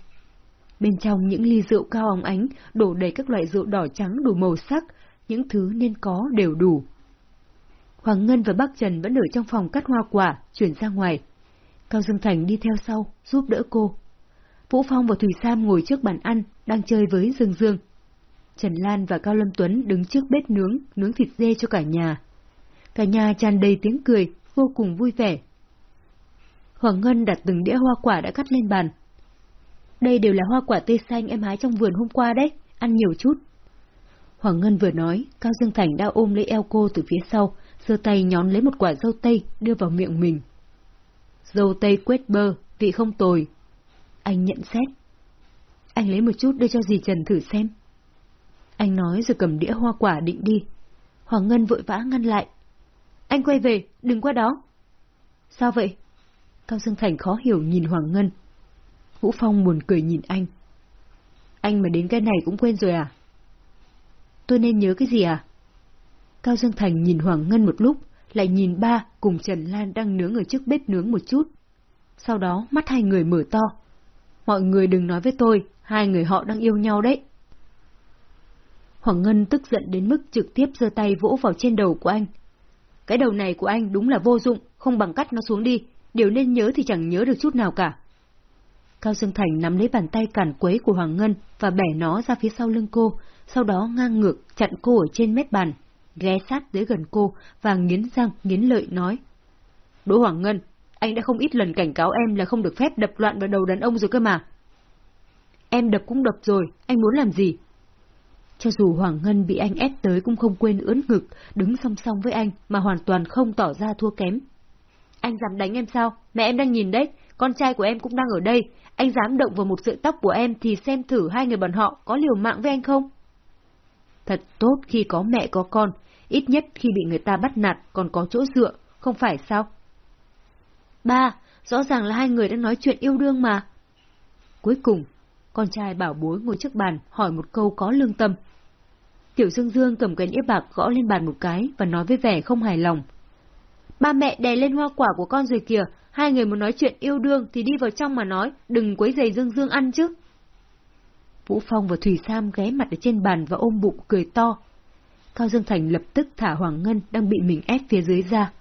Bên trong những ly rượu cao óng ánh, đổ đầy các loại rượu đỏ trắng đủ màu sắc, những thứ nên có đều đủ. Hoàng Ngân và Bác Trần vẫn ở trong phòng cắt hoa quả, chuyển ra ngoài. Cao Dương Thành đi theo sau, giúp đỡ cô. Vũ Phong và Thủy Sam ngồi trước bàn ăn, đang chơi với Dương Dương. Trần Lan và Cao Lâm Tuấn đứng trước bếp nướng, nướng thịt dê cho cả nhà. Cả nhà tràn đầy tiếng cười, vô cùng vui vẻ. Hoàng Ngân đặt từng đĩa hoa quả đã cắt lên bàn. Đây đều là hoa quả tươi xanh em hái trong vườn hôm qua đấy, ăn nhiều chút. Hoàng Ngân vừa nói, Cao Dương Thành đã ôm lấy eo cô từ phía sau, giơ tay nhón lấy một quả dâu tây đưa vào miệng mình. Dâu tây quét bơ, vị không tồi. Anh nhận xét. Anh lấy một chút đưa cho dì Trần thử xem. Anh nói rồi cầm đĩa hoa quả định đi. Hoàng Ngân vội vã ngăn lại. Anh quay về, đừng qua đó. Sao vậy? Cao Dương Thành khó hiểu nhìn Hoàng Ngân. Vũ Phong buồn cười nhìn anh. Anh mà đến cái này cũng quên rồi à? Tôi nên nhớ cái gì à? Cao Dương Thành nhìn Hoàng Ngân một lúc, lại nhìn ba cùng Trần Lan đang nướng ở trước bếp nướng một chút. Sau đó mắt hai người mở to. Mọi người đừng nói với tôi, hai người họ đang yêu nhau đấy. Hoàng Ngân tức giận đến mức trực tiếp giơ tay vỗ vào trên đầu của anh. Cái đầu này của anh đúng là vô dụng, không bằng cắt nó xuống đi, điều nên nhớ thì chẳng nhớ được chút nào cả. Cao Dương Thành nắm lấy bàn tay cản quấy của Hoàng Ngân và bẻ nó ra phía sau lưng cô, sau đó ngang ngược chặn cô ở trên mép bàn, ghé sát tới gần cô và nghiến răng nghiến lợi nói. Đỗ Hoàng Ngân, anh đã không ít lần cảnh cáo em là không được phép đập loạn vào đầu đàn ông rồi cơ mà. Em đập cũng đập rồi, anh muốn làm gì? Cho dù Hoàng Ngân bị anh ép tới cũng không quên ướn ngực, đứng song song với anh mà hoàn toàn không tỏ ra thua kém. Anh dám đánh em sao? Mẹ em đang nhìn đấy, con trai của em cũng đang ở đây. Anh dám động vào một sợi tóc của em thì xem thử hai người bọn họ có liều mạng với anh không? Thật tốt khi có mẹ có con, ít nhất khi bị người ta bắt nạt còn có chỗ dựa, không phải sao? Ba, rõ ràng là hai người đang nói chuyện yêu đương mà. Cuối cùng, con trai bảo bối ngồi trước bàn hỏi một câu có lương tâm. Tiểu Dương Dương cầm cái đĩa bạc gõ lên bàn một cái và nói với vẻ không hài lòng. Ba mẹ đè lên hoa quả của con rồi kìa, hai người muốn nói chuyện yêu đương thì đi vào trong mà nói, đừng quấy giày Dương Dương ăn chứ. Vũ Phong và Thủy Sam ghé mặt ở trên bàn và ôm bụng cười to. Cao Dương Thành lập tức thả Hoàng Ngân đang bị mình ép phía dưới ra.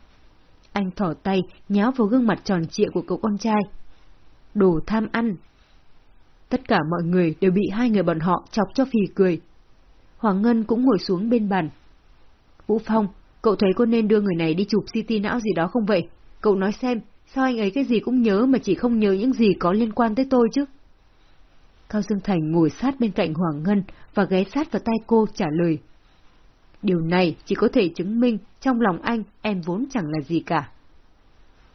Anh thỏ tay, nháo vào gương mặt tròn trịa của cậu con trai. Đồ tham ăn. Tất cả mọi người đều bị hai người bọn họ chọc cho phì cười. Hoàng Ngân cũng ngồi xuống bên bàn. Vũ Phong, cậu thấy có nên đưa người này đi chụp CT não gì đó không vậy? Cậu nói xem, sao anh ấy cái gì cũng nhớ mà chỉ không nhớ những gì có liên quan tới tôi chứ? Cao Dương Thành ngồi sát bên cạnh Hoàng Ngân và ghé sát vào tay cô trả lời. Điều này chỉ có thể chứng minh trong lòng anh em vốn chẳng là gì cả.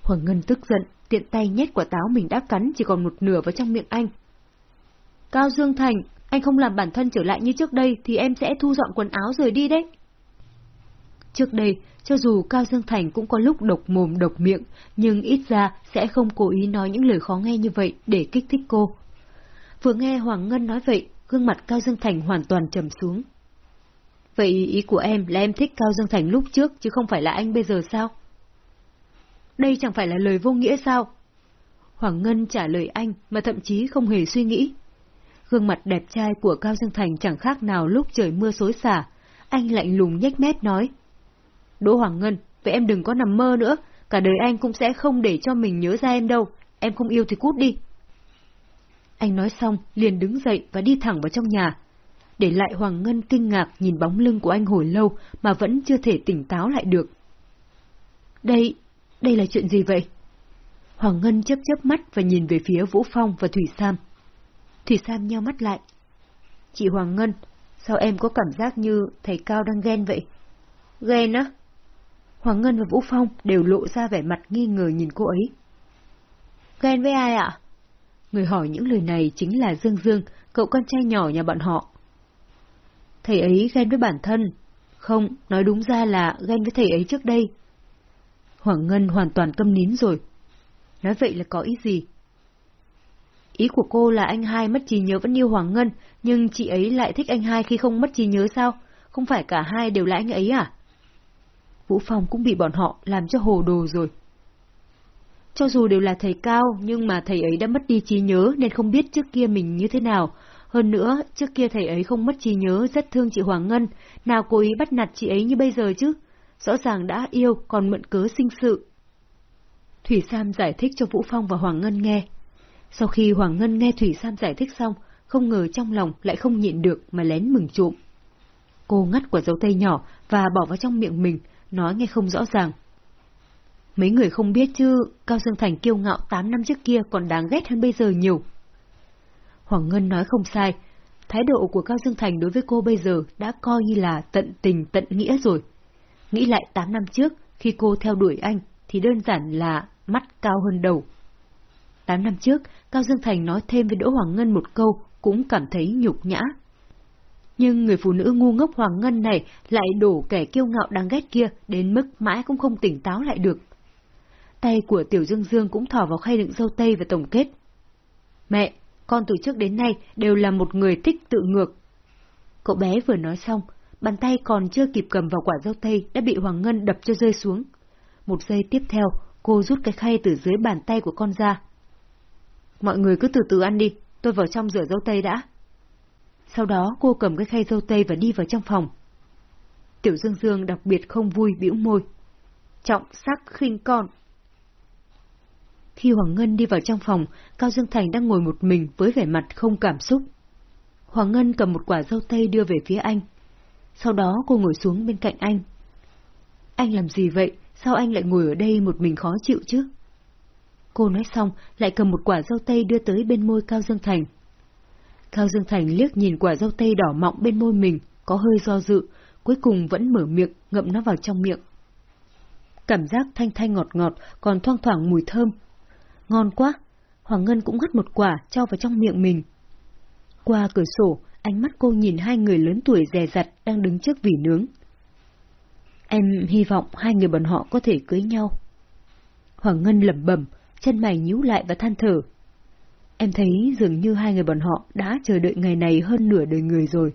Hoàng Ngân tức giận, tiện tay nhét quả táo mình đã cắn chỉ còn một nửa vào trong miệng anh. Cao Dương Thành, anh không làm bản thân trở lại như trước đây thì em sẽ thu dọn quần áo rời đi đấy. Trước đây, cho dù Cao Dương Thành cũng có lúc độc mồm độc miệng, nhưng ít ra sẽ không cố ý nói những lời khó nghe như vậy để kích thích cô. Vừa nghe Hoàng Ngân nói vậy, gương mặt Cao Dương Thành hoàn toàn trầm xuống. Vậy ý của em là em thích Cao Dương Thành lúc trước chứ không phải là anh bây giờ sao? Đây chẳng phải là lời vô nghĩa sao? Hoàng Ngân trả lời anh mà thậm chí không hề suy nghĩ. Gương mặt đẹp trai của Cao Dương Thành chẳng khác nào lúc trời mưa xối xả. Anh lạnh lùng nhếch mép nói. Đỗ Hoàng Ngân, vậy em đừng có nằm mơ nữa, cả đời anh cũng sẽ không để cho mình nhớ ra em đâu, em không yêu thì cút đi. Anh nói xong, liền đứng dậy và đi thẳng vào trong nhà. Để lại Hoàng Ngân kinh ngạc nhìn bóng lưng của anh hồi lâu mà vẫn chưa thể tỉnh táo lại được. Đây, đây là chuyện gì vậy? Hoàng Ngân chớp chớp mắt và nhìn về phía Vũ Phong và Thủy Sam. Thủy Sam nheo mắt lại. Chị Hoàng Ngân, sao em có cảm giác như thầy Cao đang ghen vậy? Ghen á? Hoàng Ngân và Vũ Phong đều lộ ra vẻ mặt nghi ngờ nhìn cô ấy. Ghen với ai ạ? Người hỏi những lời này chính là Dương Dương, cậu con trai nhỏ nhà bọn họ. Thầy ấy ghen với bản thân. Không, nói đúng ra là ghen với thầy ấy trước đây. Hoàng Ngân hoàn toàn câm nín rồi. Nói vậy là có ý gì? Ý của cô là anh hai mất trí nhớ vẫn yêu Hoàng Ngân, nhưng chị ấy lại thích anh hai khi không mất trí nhớ sao? Không phải cả hai đều là anh ấy à? Vũ Phong cũng bị bọn họ làm cho hồ đồ rồi. Cho dù đều là thầy cao, nhưng mà thầy ấy đã mất đi trí nhớ nên không biết trước kia mình như thế nào. Hơn nữa, trước kia thầy ấy không mất trí nhớ, rất thương chị Hoàng Ngân, nào cố ý bắt nạt chị ấy như bây giờ chứ. Rõ ràng đã yêu, còn mượn cớ sinh sự. Thủy Sam giải thích cho Vũ Phong và Hoàng Ngân nghe. Sau khi Hoàng Ngân nghe Thủy Sam giải thích xong, không ngờ trong lòng lại không nhịn được mà lén mừng trộm. Cô ngắt quả dấu tay nhỏ và bỏ vào trong miệng mình, nói nghe không rõ ràng. Mấy người không biết chứ, Cao Dương Thành kiêu ngạo 8 năm trước kia còn đáng ghét hơn bây giờ nhiều. Hoàng Ngân nói không sai, thái độ của Cao Dương Thành đối với cô bây giờ đã coi như là tận tình tận nghĩa rồi. Nghĩ lại 8 năm trước, khi cô theo đuổi anh, thì đơn giản là mắt cao hơn đầu. 8 năm trước, Cao Dương Thành nói thêm với Đỗ Hoàng Ngân một câu cũng cảm thấy nhục nhã. Nhưng người phụ nữ ngu ngốc Hoàng Ngân này lại đổ kẻ kiêu ngạo đáng ghét kia đến mức mãi cũng không tỉnh táo lại được. Tay của Tiểu Dương Dương cũng thỏ vào khay đựng dâu tây và tổng kết. Mẹ, con từ trước đến nay đều là một người thích tự ngược. Cậu bé vừa nói xong, bàn tay còn chưa kịp cầm vào quả dâu tây đã bị Hoàng Ngân đập cho rơi xuống. Một giây tiếp theo, cô rút cái khay từ dưới bàn tay của con ra. Mọi người cứ từ từ ăn đi, tôi vào trong rửa dâu tây đã. Sau đó cô cầm cái khay dâu tây và đi vào trong phòng. Tiểu Dương Dương đặc biệt không vui bĩu môi. Trọng sắc khinh con. Khi Hoàng Ngân đi vào trong phòng, Cao Dương Thành đang ngồi một mình với vẻ mặt không cảm xúc. Hoàng Ngân cầm một quả dâu tây đưa về phía anh. Sau đó cô ngồi xuống bên cạnh anh. Anh làm gì vậy? Sao anh lại ngồi ở đây một mình khó chịu chứ? Cô nói xong, lại cầm một quả dâu tây đưa tới bên môi Cao Dương Thành. Cao Dương Thành liếc nhìn quả dâu tây đỏ mọng bên môi mình, có hơi do dự, cuối cùng vẫn mở miệng, ngậm nó vào trong miệng. Cảm giác thanh thanh ngọt ngọt, còn thoang thoảng mùi thơm. Ngon quá! Hoàng Ngân cũng ngắt một quả, cho vào trong miệng mình. Qua cửa sổ, ánh mắt cô nhìn hai người lớn tuổi dè dặt đang đứng trước vỉ nướng. Em hy vọng hai người bọn họ có thể cưới nhau. Hoàng Ngân lẩm bẩm, chân mày nhíu lại và than thở. Em thấy dường như hai người bọn họ đã chờ đợi ngày này hơn nửa đời người rồi.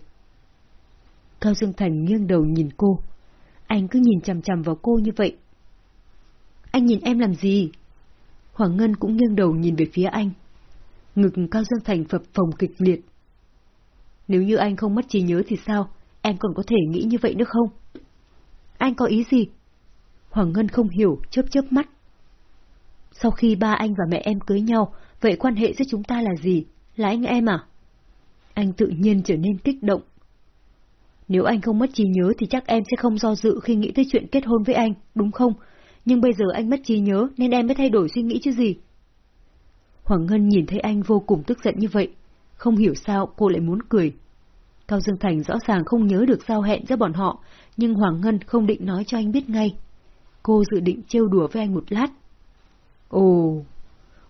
Cao Dương Thành nghiêng đầu nhìn cô. Anh cứ nhìn chằm chằm vào cô như vậy. Anh nhìn em làm gì? Hoàng Ngân cũng nghiêng đầu nhìn về phía anh. Ngực Cao Dương Thành phập phồng kịch liệt. Nếu như anh không mất trí nhớ thì sao? Em còn có thể nghĩ như vậy nữa không? Anh có ý gì? Hoàng Ngân không hiểu, chớp chớp mắt. Sau khi ba anh và mẹ em cưới nhau, vậy quan hệ giữa chúng ta là gì? Là anh em à? Anh tự nhiên trở nên kích động. Nếu anh không mất trí nhớ thì chắc em sẽ không do dự khi nghĩ tới chuyện kết hôn với anh, đúng không? Nhưng bây giờ anh mất trí nhớ nên em mới thay đổi suy nghĩ chứ gì. Hoàng Ngân nhìn thấy anh vô cùng tức giận như vậy. Không hiểu sao cô lại muốn cười. Cao Dương Thành rõ ràng không nhớ được giao hẹn giữa bọn họ, nhưng Hoàng Ngân không định nói cho anh biết ngay. Cô dự định trêu đùa với anh một lát. Ồ!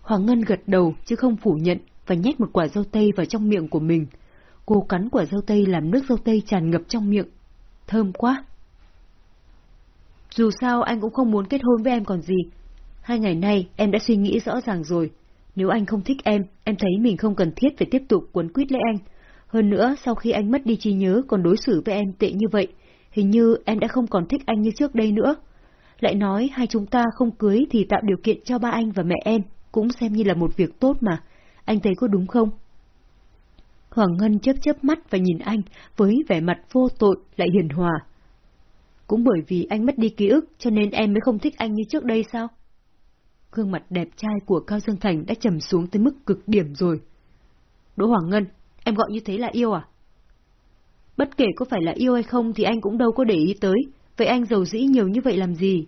Hoàng Ngân gật đầu chứ không phủ nhận và nhét một quả dâu tây vào trong miệng của mình. Cô cắn quả dâu tây làm nước dâu tây tràn ngập trong miệng. Thơm quá! Dù sao anh cũng không muốn kết hôn với em còn gì. Hai ngày nay em đã suy nghĩ rõ ràng rồi. Nếu anh không thích em, em thấy mình không cần thiết phải tiếp tục quấn quýt lấy anh. Hơn nữa, sau khi anh mất đi trí nhớ còn đối xử với em tệ như vậy, hình như em đã không còn thích anh như trước đây nữa. Lại nói hai chúng ta không cưới thì tạo điều kiện cho ba anh và mẹ em, cũng xem như là một việc tốt mà. Anh thấy có đúng không? Hoàng Ngân chớp chớp mắt và nhìn anh với vẻ mặt vô tội lại hiền hòa. Cũng bởi vì anh mất đi ký ức cho nên em mới không thích anh như trước đây sao? Gương mặt đẹp trai của Cao Dương Thành đã trầm xuống tới mức cực điểm rồi. Đỗ Hoàng Ngân, em gọi như thế là yêu à? Bất kể có phải là yêu hay không thì anh cũng đâu có để ý tới, vậy anh giàu dĩ nhiều như vậy làm gì?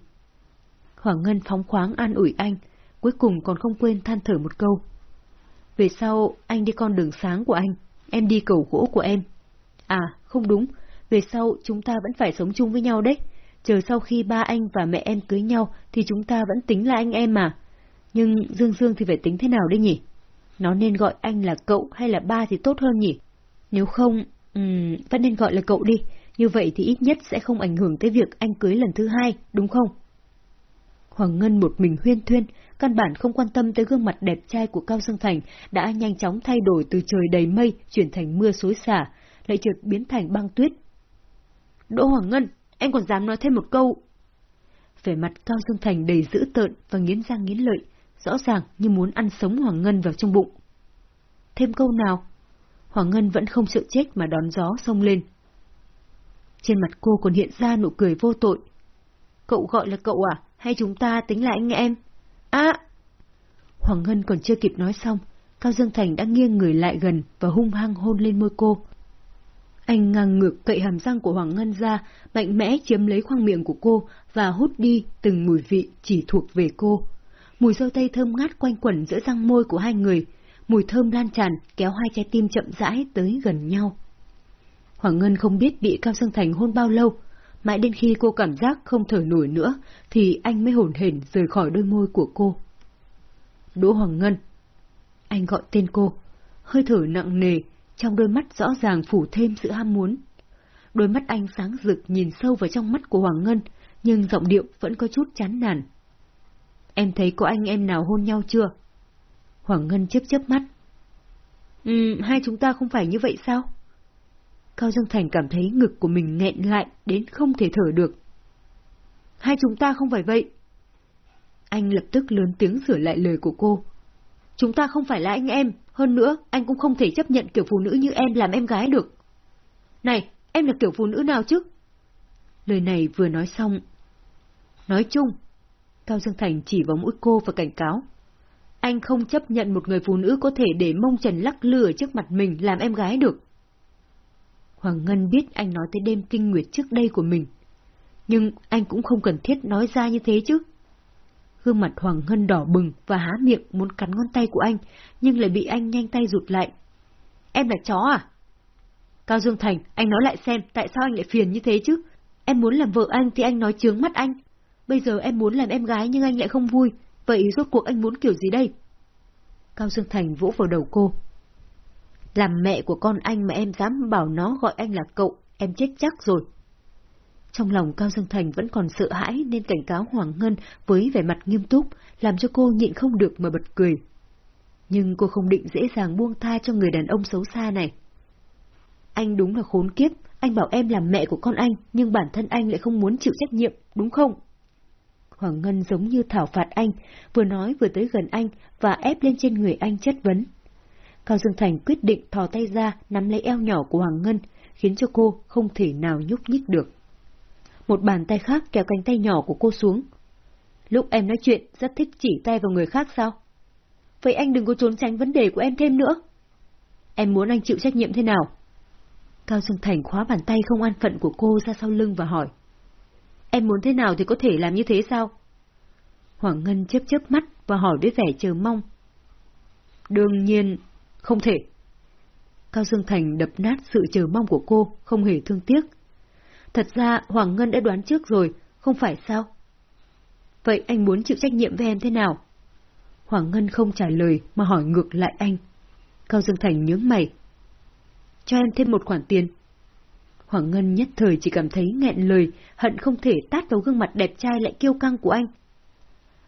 Hoàng Ngân phóng khoáng an ủi anh, cuối cùng còn không quên than thở một câu. Về sau, anh đi con đường sáng của anh, em đi cầu gỗ của em. À, không đúng, về sau chúng ta vẫn phải sống chung với nhau đấy. Chờ sau khi ba anh và mẹ em cưới nhau thì chúng ta vẫn tính là anh em mà. Nhưng Dương Dương thì phải tính thế nào đây nhỉ? Nó nên gọi anh là cậu hay là ba thì tốt hơn nhỉ? Nếu không, um, vẫn nên gọi là cậu đi, như vậy thì ít nhất sẽ không ảnh hưởng tới việc anh cưới lần thứ hai, đúng không? Hoàng Ngân một mình huyên thuyên, căn bản không quan tâm tới gương mặt đẹp trai của Cao Dương Thành đã nhanh chóng thay đổi từ trời đầy mây chuyển thành mưa xối xả, lại chợt biến thành băng tuyết. Đỗ Hoàng Ngân, em còn dám nói thêm một câu. Vẻ mặt Cao Dương Thành đầy dữ tợn và nghiến răng nghiến lợi, rõ ràng như muốn ăn sống Hoàng Ngân vào trong bụng. Thêm câu nào? Hoàng Ngân vẫn không sợ chết mà đón gió xông lên. Trên mặt cô còn hiện ra nụ cười vô tội. Cậu gọi là cậu à? Hay chúng ta tính là anh em? À! Hoàng Ngân còn chưa kịp nói xong, Cao Dương Thành đã nghiêng người lại gần và hung hăng hôn lên môi cô. Anh ngang ngược cậy hàm răng của Hoàng Ngân ra, mạnh mẽ chiếm lấy khoang miệng của cô và hút đi từng mùi vị chỉ thuộc về cô. Mùi dâu tây thơm ngát quanh quẩn giữa răng môi của hai người, mùi thơm lan tràn kéo hai trái tim chậm rãi tới gần nhau. Hoàng Ngân không biết bị Cao Dương Thành hôn bao lâu, mãi đến khi cô cảm giác không thở nổi nữa thì anh mới hồn hển rời khỏi đôi môi của cô. Đỗ Hoàng Ngân. Anh gọi tên cô, hơi thở nặng nề, trong đôi mắt rõ ràng phủ thêm sự ham muốn. Đôi mắt anh sáng rực nhìn sâu vào trong mắt của Hoàng Ngân, nhưng giọng điệu vẫn có chút chán nản. Em thấy có anh em nào hôn nhau chưa? Hoàng Ngân chớp chớp mắt. Ừ, hai chúng ta không phải như vậy sao? Cao Dương Thành cảm thấy ngực của mình nghẹn lại đến không thể thở được. Hai chúng ta không phải vậy. Anh lập tức lớn tiếng sửa lại lời của cô. Chúng ta không phải là anh em, hơn nữa anh cũng không thể chấp nhận kiểu phụ nữ như em làm em gái được. Này, em là kiểu phụ nữ nào chứ? Lời này vừa nói xong. Nói chung, Cao Dương Thành chỉ vào mũi cô và cảnh cáo. Anh không chấp nhận một người phụ nữ có thể để mông trần lắc lừa trước mặt mình làm em gái được. Hoàng Ngân biết anh nói tới đêm kinh nguyệt trước đây của mình. Nhưng anh cũng không cần thiết nói ra như thế chứ. Gương mặt Hoàng Ngân đỏ bừng và há miệng muốn cắn ngón tay của anh, nhưng lại bị anh nhanh tay rụt lại. Em là chó à? Cao Dương Thành, anh nói lại xem tại sao anh lại phiền như thế chứ? Em muốn làm vợ anh thì anh nói chướng mắt anh. Bây giờ em muốn làm em gái nhưng anh lại không vui. Vậy rốt cuộc anh muốn kiểu gì đây? Cao Dương Thành vỗ vào đầu cô. Làm mẹ của con anh mà em dám bảo nó gọi anh là cậu, em chết chắc rồi. Trong lòng Cao Dương Thành vẫn còn sợ hãi nên cảnh cáo Hoàng Ngân với vẻ mặt nghiêm túc, làm cho cô nhịn không được mà bật cười. Nhưng cô không định dễ dàng buông tha cho người đàn ông xấu xa này. Anh đúng là khốn kiếp, anh bảo em làm mẹ của con anh, nhưng bản thân anh lại không muốn chịu trách nhiệm, đúng không? Hoàng Ngân giống như thảo phạt anh, vừa nói vừa tới gần anh và ép lên trên người anh chất vấn. Cao Dương Thành quyết định thò tay ra nắm lấy eo nhỏ của Hoàng Ngân, khiến cho cô không thể nào nhúc nhích được. Một bàn tay khác kéo cánh tay nhỏ của cô xuống. Lúc em nói chuyện rất thích chỉ tay vào người khác sao? Vậy anh đừng có trốn tránh vấn đề của em thêm nữa. Em muốn anh chịu trách nhiệm thế nào? Cao Dương Thành khóa bàn tay không an phận của cô ra sau lưng và hỏi. Em muốn thế nào thì có thể làm như thế sao? Hoàng Ngân chớp chớp mắt và hỏi với vẻ chờ mong. Đương nhiên, không thể. Cao Dương Thành đập nát sự chờ mong của cô, không hề thương tiếc. Thật ra Hoàng Ngân đã đoán trước rồi, không phải sao? Vậy anh muốn chịu trách nhiệm với em thế nào? Hoàng Ngân không trả lời mà hỏi ngược lại anh. Cao Dương Thành nhướng mày. Cho em thêm một khoản tiền. Hoàng Ngân nhất thời chỉ cảm thấy nghẹn lời, hận không thể tát vào gương mặt đẹp trai lại kiêu căng của anh.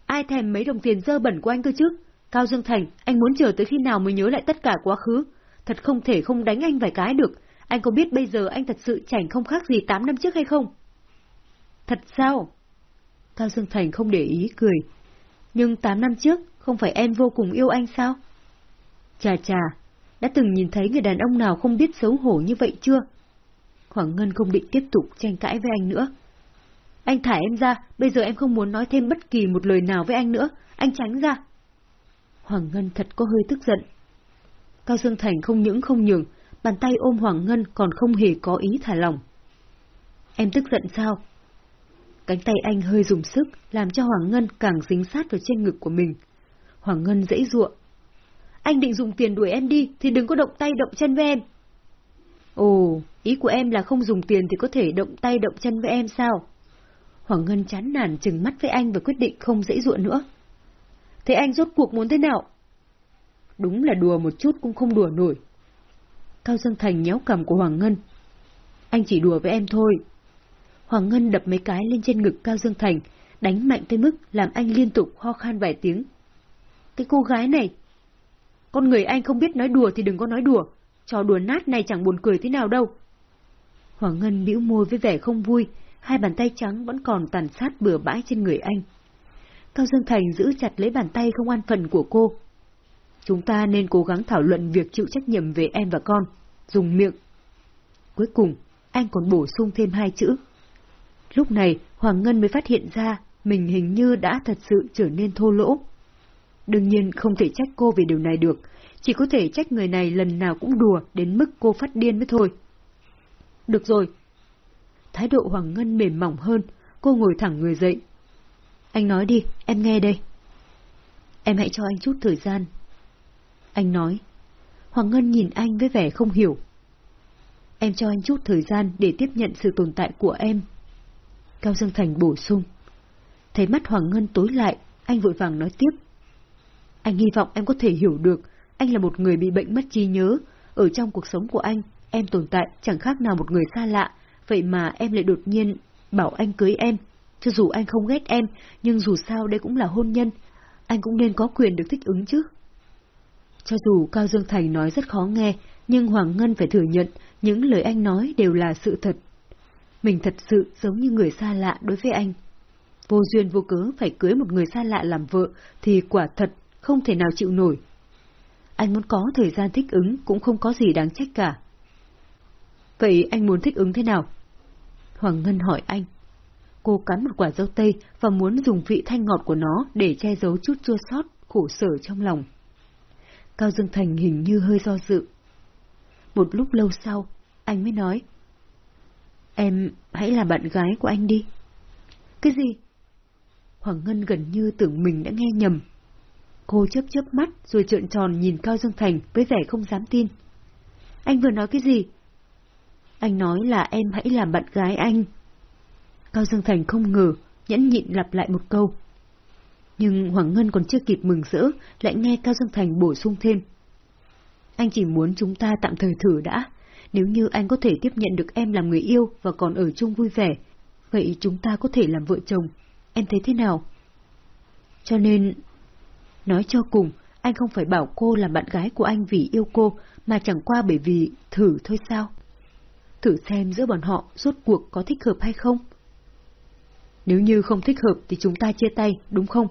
Ai thèm mấy đồng tiền dơ bẩn của anh cơ chứ? Cao Dương Thành, anh muốn chờ tới khi nào mới nhớ lại tất cả quá khứ? Thật không thể không đánh anh vài cái được. Anh có biết bây giờ anh thật sự chảnh không khác gì 8 năm trước hay không? Thật sao? Cao Dương Thành không để ý cười. Nhưng 8 năm trước, không phải em vô cùng yêu anh sao? Chà chà, đã từng nhìn thấy người đàn ông nào không biết xấu hổ như vậy chưa? Hoàng Ngân không định tiếp tục tranh cãi với anh nữa. Anh thả em ra, bây giờ em không muốn nói thêm bất kỳ một lời nào với anh nữa, anh tránh ra. Hoàng Ngân thật có hơi tức giận. Cao Dương Thành không những không nhường, bàn tay ôm Hoàng Ngân còn không hề có ý thả lòng. Em tức giận sao? Cánh tay anh hơi dùng sức, làm cho Hoàng Ngân càng dính sát vào trên ngực của mình. Hoàng Ngân dãy ruộng. Anh định dùng tiền đuổi em đi thì đừng có động tay động chân với em. Ồ, ý của em là không dùng tiền thì có thể động tay động chân với em sao? Hoàng Ngân chán nản chừng mắt với anh và quyết định không dãy ruộng nữa. Thế anh rốt cuộc muốn thế nào? Đúng là đùa một chút cũng không đùa nổi. Cao Dương Thành nhéo cầm của Hoàng Ngân. Anh chỉ đùa với em thôi. Hoàng Ngân đập mấy cái lên trên ngực Cao Dương Thành, đánh mạnh tới mức làm anh liên tục ho khan vài tiếng. Cái cô gái này, con người anh không biết nói đùa thì đừng có nói đùa, trò đùa nát này chẳng buồn cười thế nào đâu. Hoàng Ngân bĩu môi với vẻ không vui, hai bàn tay trắng vẫn còn tàn sát bừa bãi trên người anh. Cao Dương Thành giữ chặt lấy bàn tay không an phần của cô. Chúng ta nên cố gắng thảo luận việc chịu trách nhiệm về em và con, dùng miệng. Cuối cùng, anh còn bổ sung thêm hai chữ. Lúc này, Hoàng Ngân mới phát hiện ra mình hình như đã thật sự trở nên thô lỗ. Đương nhiên không thể trách cô về điều này được, chỉ có thể trách người này lần nào cũng đùa đến mức cô phát điên mới thôi. Được rồi. Thái độ Hoàng Ngân mềm mỏng hơn, cô ngồi thẳng người dậy. Anh nói đi, em nghe đây. Em hãy cho anh chút thời gian. Anh nói. Hoàng Ngân nhìn anh với vẻ không hiểu. Em cho anh chút thời gian để tiếp nhận sự tồn tại của em. Cao Dương Thành bổ sung. Thấy mắt Hoàng Ngân tối lại, anh vội vàng nói tiếp. Anh hy vọng em có thể hiểu được, anh là một người bị bệnh mất trí nhớ. Ở trong cuộc sống của anh, em tồn tại chẳng khác nào một người xa lạ, vậy mà em lại đột nhiên bảo anh cưới em. Cho dù anh không ghét em, nhưng dù sao đây cũng là hôn nhân, anh cũng nên có quyền được thích ứng chứ. Cho dù Cao Dương Thành nói rất khó nghe, nhưng Hoàng Ngân phải thừa nhận những lời anh nói đều là sự thật. Mình thật sự giống như người xa lạ đối với anh. Vô duyên vô cớ phải cưới một người xa lạ làm vợ thì quả thật không thể nào chịu nổi. Anh muốn có thời gian thích ứng cũng không có gì đáng trách cả. Vậy anh muốn thích ứng thế nào? Hoàng Ngân hỏi anh. Cô cắn một quả dâu tây và muốn dùng vị thanh ngọt của nó để che giấu chút chua xót, khổ sở trong lòng. Cao Dương Thành hình như hơi do dự. Một lúc lâu sau, anh mới nói. Em hãy là bạn gái của anh đi. Cái gì? Hoàng Ngân gần như tưởng mình đã nghe nhầm. Cô chớp chớp mắt rồi trợn tròn nhìn Cao Dương Thành với vẻ không dám tin. Anh vừa nói cái gì? Anh nói là em hãy làm bạn gái anh. Cao Dương Thành không ngờ, nhẫn nhịn lặp lại một câu. Nhưng Hoàng Ngân còn chưa kịp mừng rỡ, lại nghe Cao Dương Thành bổ sung thêm. Anh chỉ muốn chúng ta tạm thời thử đã. Nếu như anh có thể tiếp nhận được em làm người yêu và còn ở chung vui vẻ, vậy chúng ta có thể làm vợ chồng. Em thấy thế nào? Cho nên... Nói cho cùng, anh không phải bảo cô làm bạn gái của anh vì yêu cô, mà chẳng qua bởi vì thử thôi sao? Thử xem giữa bọn họ rốt cuộc có thích hợp hay không? Nếu như không thích hợp thì chúng ta chia tay, đúng không?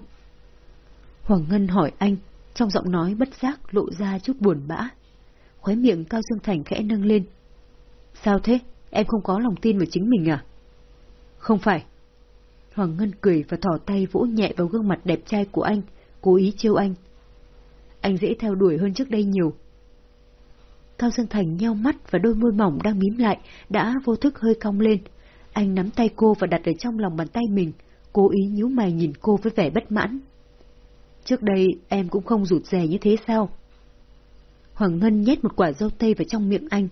Hoàng Ngân hỏi anh, trong giọng nói bất giác lộ ra chút buồn bã. Khóe miệng Cao Dương Thành khẽ nâng lên. Sao thế? Em không có lòng tin vào chính mình à? Không phải. Hoàng Ngân cười và thỏ tay vỗ nhẹ vào gương mặt đẹp trai của anh, cố ý chiêu anh. Anh dễ theo đuổi hơn trước đây nhiều. Cao Dương Thành nheo mắt và đôi môi mỏng đang mím lại, đã vô thức hơi cong lên. Anh nắm tay cô và đặt ở trong lòng bàn tay mình, cố ý nhíu mày nhìn cô với vẻ bất mãn. Trước đây em cũng không rụt rè như thế sao? Hoàng Ngân nhét một quả dâu tây vào trong miệng anh.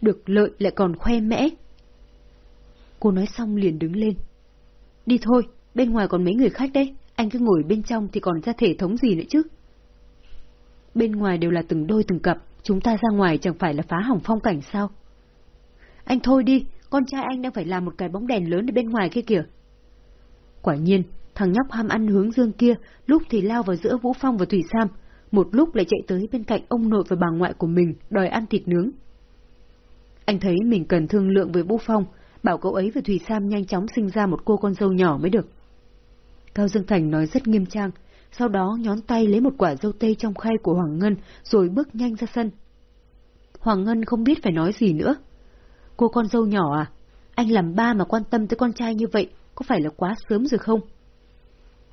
Được lợi lại còn khoe mẽ. Cô nói xong liền đứng lên. Đi thôi, bên ngoài còn mấy người khách đấy, anh cứ ngồi bên trong thì còn ra thể thống gì nữa chứ. Bên ngoài đều là từng đôi từng cặp, chúng ta ra ngoài chẳng phải là phá hỏng phong cảnh sao? Anh thôi đi, con trai anh đang phải làm một cái bóng đèn lớn ở bên ngoài kia kìa. Quả nhiên, thằng nhóc ham ăn hướng dương kia lúc thì lao vào giữa Vũ Phong và Thủy Sam, một lúc lại chạy tới bên cạnh ông nội và bà ngoại của mình đòi ăn thịt nướng. Anh thấy mình cần thương lượng với Vũ Phong, bảo cậu ấy và Thủy Sam nhanh chóng sinh ra một cô con dâu nhỏ mới được. Cao Dương Thành nói rất nghiêm trang, sau đó nhón tay lấy một quả dâu tây trong khay của Hoàng Ngân rồi bước nhanh ra sân. Hoàng Ngân không biết phải nói gì nữa. Cô con dâu nhỏ à? Anh làm ba mà quan tâm tới con trai như vậy, có phải là quá sớm rồi không?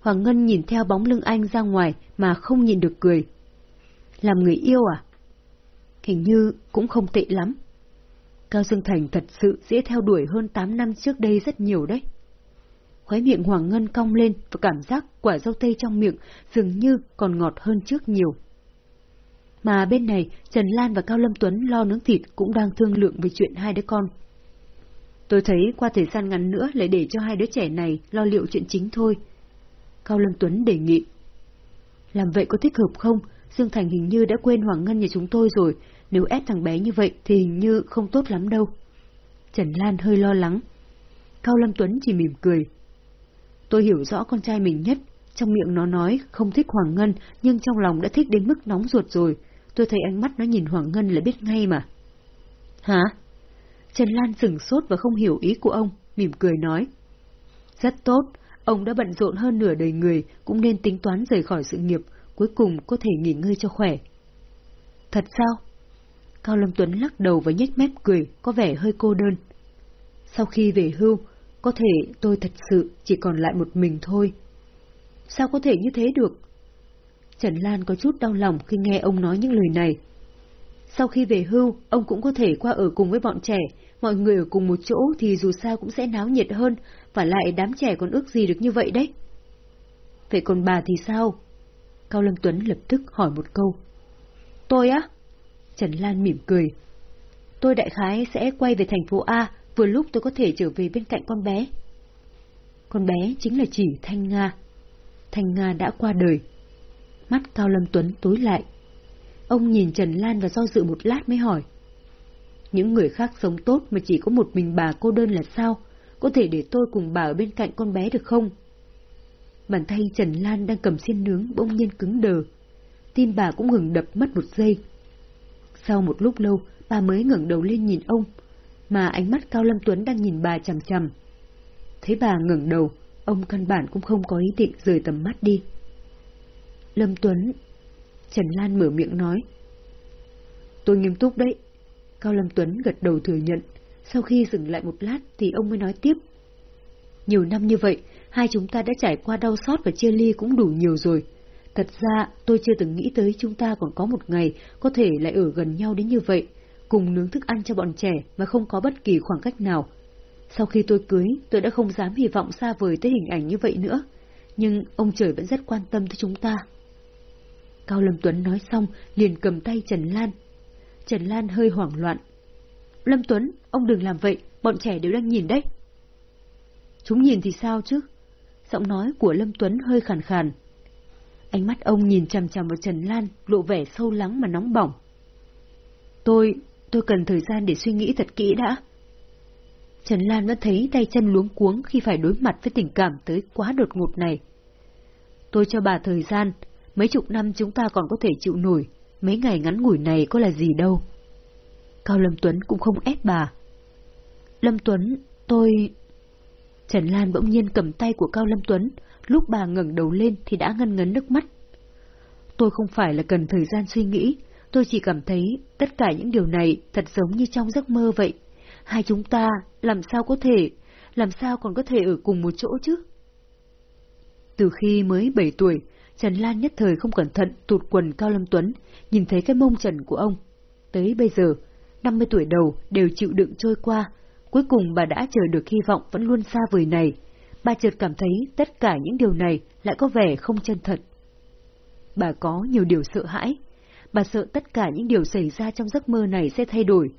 Hoàng Ngân nhìn theo bóng lưng anh ra ngoài mà không nhìn được cười. Làm người yêu à? Hình như cũng không tệ lắm. Cao Dương Thành thật sự dễ theo đuổi hơn 8 năm trước đây rất nhiều đấy. khóe miệng Hoàng Ngân cong lên và cảm giác quả dâu tây trong miệng dường như còn ngọt hơn trước nhiều. Mà bên này, Trần Lan và Cao Lâm Tuấn lo nướng thịt cũng đang thương lượng về chuyện hai đứa con. Tôi thấy qua thời gian ngắn nữa lại để cho hai đứa trẻ này lo liệu chuyện chính thôi. Cao Lâm Tuấn đề nghị. Làm vậy có thích hợp không? Dương Thành hình như đã quên Hoàng Ngân nhà chúng tôi rồi, nếu ép thằng bé như vậy thì hình như không tốt lắm đâu. Trần Lan hơi lo lắng. Cao Lâm Tuấn chỉ mỉm cười. Tôi hiểu rõ con trai mình nhất, trong miệng nó nói không thích Hoàng Ngân, nhưng trong lòng đã thích đến mức nóng ruột rồi. Tôi thấy ánh mắt nó nhìn Hoàng Ngân là biết ngay mà. Hả? Trần Lan sừng sốt và không hiểu ý của ông, mỉm cười nói. Rất tốt, ông đã bận rộn hơn nửa đời người, cũng nên tính toán rời khỏi sự nghiệp, cuối cùng có thể nghỉ ngơi cho khỏe. Thật sao? Cao Lâm Tuấn lắc đầu và nhếch mép cười, có vẻ hơi cô đơn. Sau khi về hưu, có thể tôi thật sự chỉ còn lại một mình thôi. Sao có thể như thế được? Trần Lan có chút đau lòng khi nghe ông nói những lời này. Sau khi về hưu, ông cũng có thể qua ở cùng với bọn trẻ, mọi người ở cùng một chỗ thì dù sao cũng sẽ náo nhiệt hơn, và lại đám trẻ còn ước gì được như vậy đấy. Vậy còn bà thì sao? Cao Lâm Tuấn lập tức hỏi một câu. Tôi á? Trần Lan mỉm cười. Tôi đại khái sẽ quay về thành phố A, vừa lúc tôi có thể trở về bên cạnh con bé. Con bé chính là chỉ Thanh Nga. Thanh Nga đã qua đời. Mắt Cao Lâm Tuấn tối lại. Ông nhìn Trần Lan và do dự một lát mới hỏi. Những người khác sống tốt mà chỉ có một mình bà cô đơn là sao? Có thể để tôi cùng bà ở bên cạnh con bé được không? Bàn tay Trần Lan đang cầm xiên nướng bỗng nhiên cứng đờ. Tim bà cũng ngừng đập mất một giây. Sau một lúc lâu, bà mới ngẩng đầu lên nhìn ông, mà ánh mắt Cao Lâm Tuấn đang nhìn bà chằm chằm. Thấy bà ngẩng đầu, ông căn bản cũng không có ý định rời tầm mắt đi. Lâm Tuấn, Trần Lan mở miệng nói. Tôi nghiêm túc đấy. Cao Lâm Tuấn gật đầu thừa nhận, sau khi dừng lại một lát thì ông mới nói tiếp. Nhiều năm như vậy, hai chúng ta đã trải qua đau xót và chia ly cũng đủ nhiều rồi. Thật ra, tôi chưa từng nghĩ tới chúng ta còn có một ngày có thể lại ở gần nhau đến như vậy, cùng nướng thức ăn cho bọn trẻ mà không có bất kỳ khoảng cách nào. Sau khi tôi cưới, tôi đã không dám hy vọng xa vời tới hình ảnh như vậy nữa, nhưng ông trời vẫn rất quan tâm tới chúng ta. Cao Lâm Tuấn nói xong, liền cầm tay Trần Lan. Trần Lan hơi hoảng loạn. Lâm Tuấn, ông đừng làm vậy, bọn trẻ đều đang nhìn đấy. Chúng nhìn thì sao chứ? Giọng nói của Lâm Tuấn hơi khàn khàn. Ánh mắt ông nhìn chằm chằm vào Trần Lan, lộ vẻ sâu lắng mà nóng bỏng. Tôi, tôi cần thời gian để suy nghĩ thật kỹ đã. Trần Lan vẫn thấy tay chân luống cuống khi phải đối mặt với tình cảm tới quá đột ngột này. Tôi cho bà thời gian, mấy chục năm chúng ta còn có thể chịu nổi, mấy ngày ngắn ngủi này có là gì đâu. Cao Lâm Tuấn cũng không ép bà. Lâm Tuấn, tôi... Trần Lan bỗng nhiên cầm tay của Cao Lâm Tuấn, lúc bà ngẩng đầu lên thì đã ngân ngấn nước mắt. Tôi không phải là cần thời gian suy nghĩ, tôi chỉ cảm thấy tất cả những điều này thật giống như trong giấc mơ vậy. Hai chúng ta làm sao có thể, làm sao còn có thể ở cùng một chỗ chứ? Từ khi mới 7 tuổi, Trần Lan nhất thời không cẩn thận tụt quần Cao Lâm Tuấn, nhìn thấy cái mông trần của ông. Tới bây giờ, 50 tuổi đầu đều chịu đựng trôi qua, cuối cùng bà đã chờ được hy vọng vẫn luôn xa vời này. Bà chợt cảm thấy tất cả những điều này lại có vẻ không chân thật. Bà có nhiều điều sợ hãi. Bà sợ tất cả những điều xảy ra trong giấc mơ này sẽ thay đổi.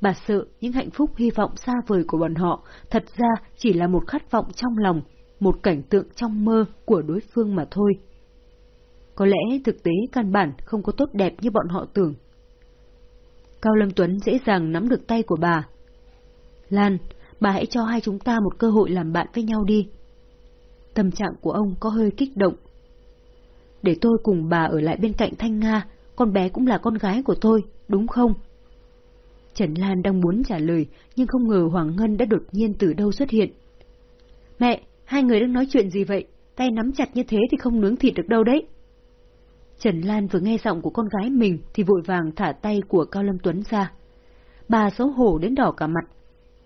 Bà sợ những hạnh phúc hy vọng xa vời của bọn họ thật ra chỉ là một khát vọng trong lòng, một cảnh tượng trong mơ của đối phương mà thôi. Có lẽ thực tế căn bản không có tốt đẹp như bọn họ tưởng. Cao Lâm Tuấn dễ dàng nắm được tay của bà. Lan, bà hãy cho hai chúng ta một cơ hội làm bạn với nhau đi. Tâm trạng của ông có hơi kích động. Để tôi cùng bà ở lại bên cạnh Thanh Nga, con bé cũng là con gái của tôi, đúng không? Trần Lan đang muốn trả lời, nhưng không ngờ Hoàng Ngân đã đột nhiên từ đâu xuất hiện. Mẹ, hai người đang nói chuyện gì vậy? Tay nắm chặt như thế thì không nướng thịt được đâu đấy. Trần Lan vừa nghe giọng của con gái mình thì vội vàng thả tay của Cao Lâm Tuấn ra. Bà xấu hổ đến đỏ cả mặt.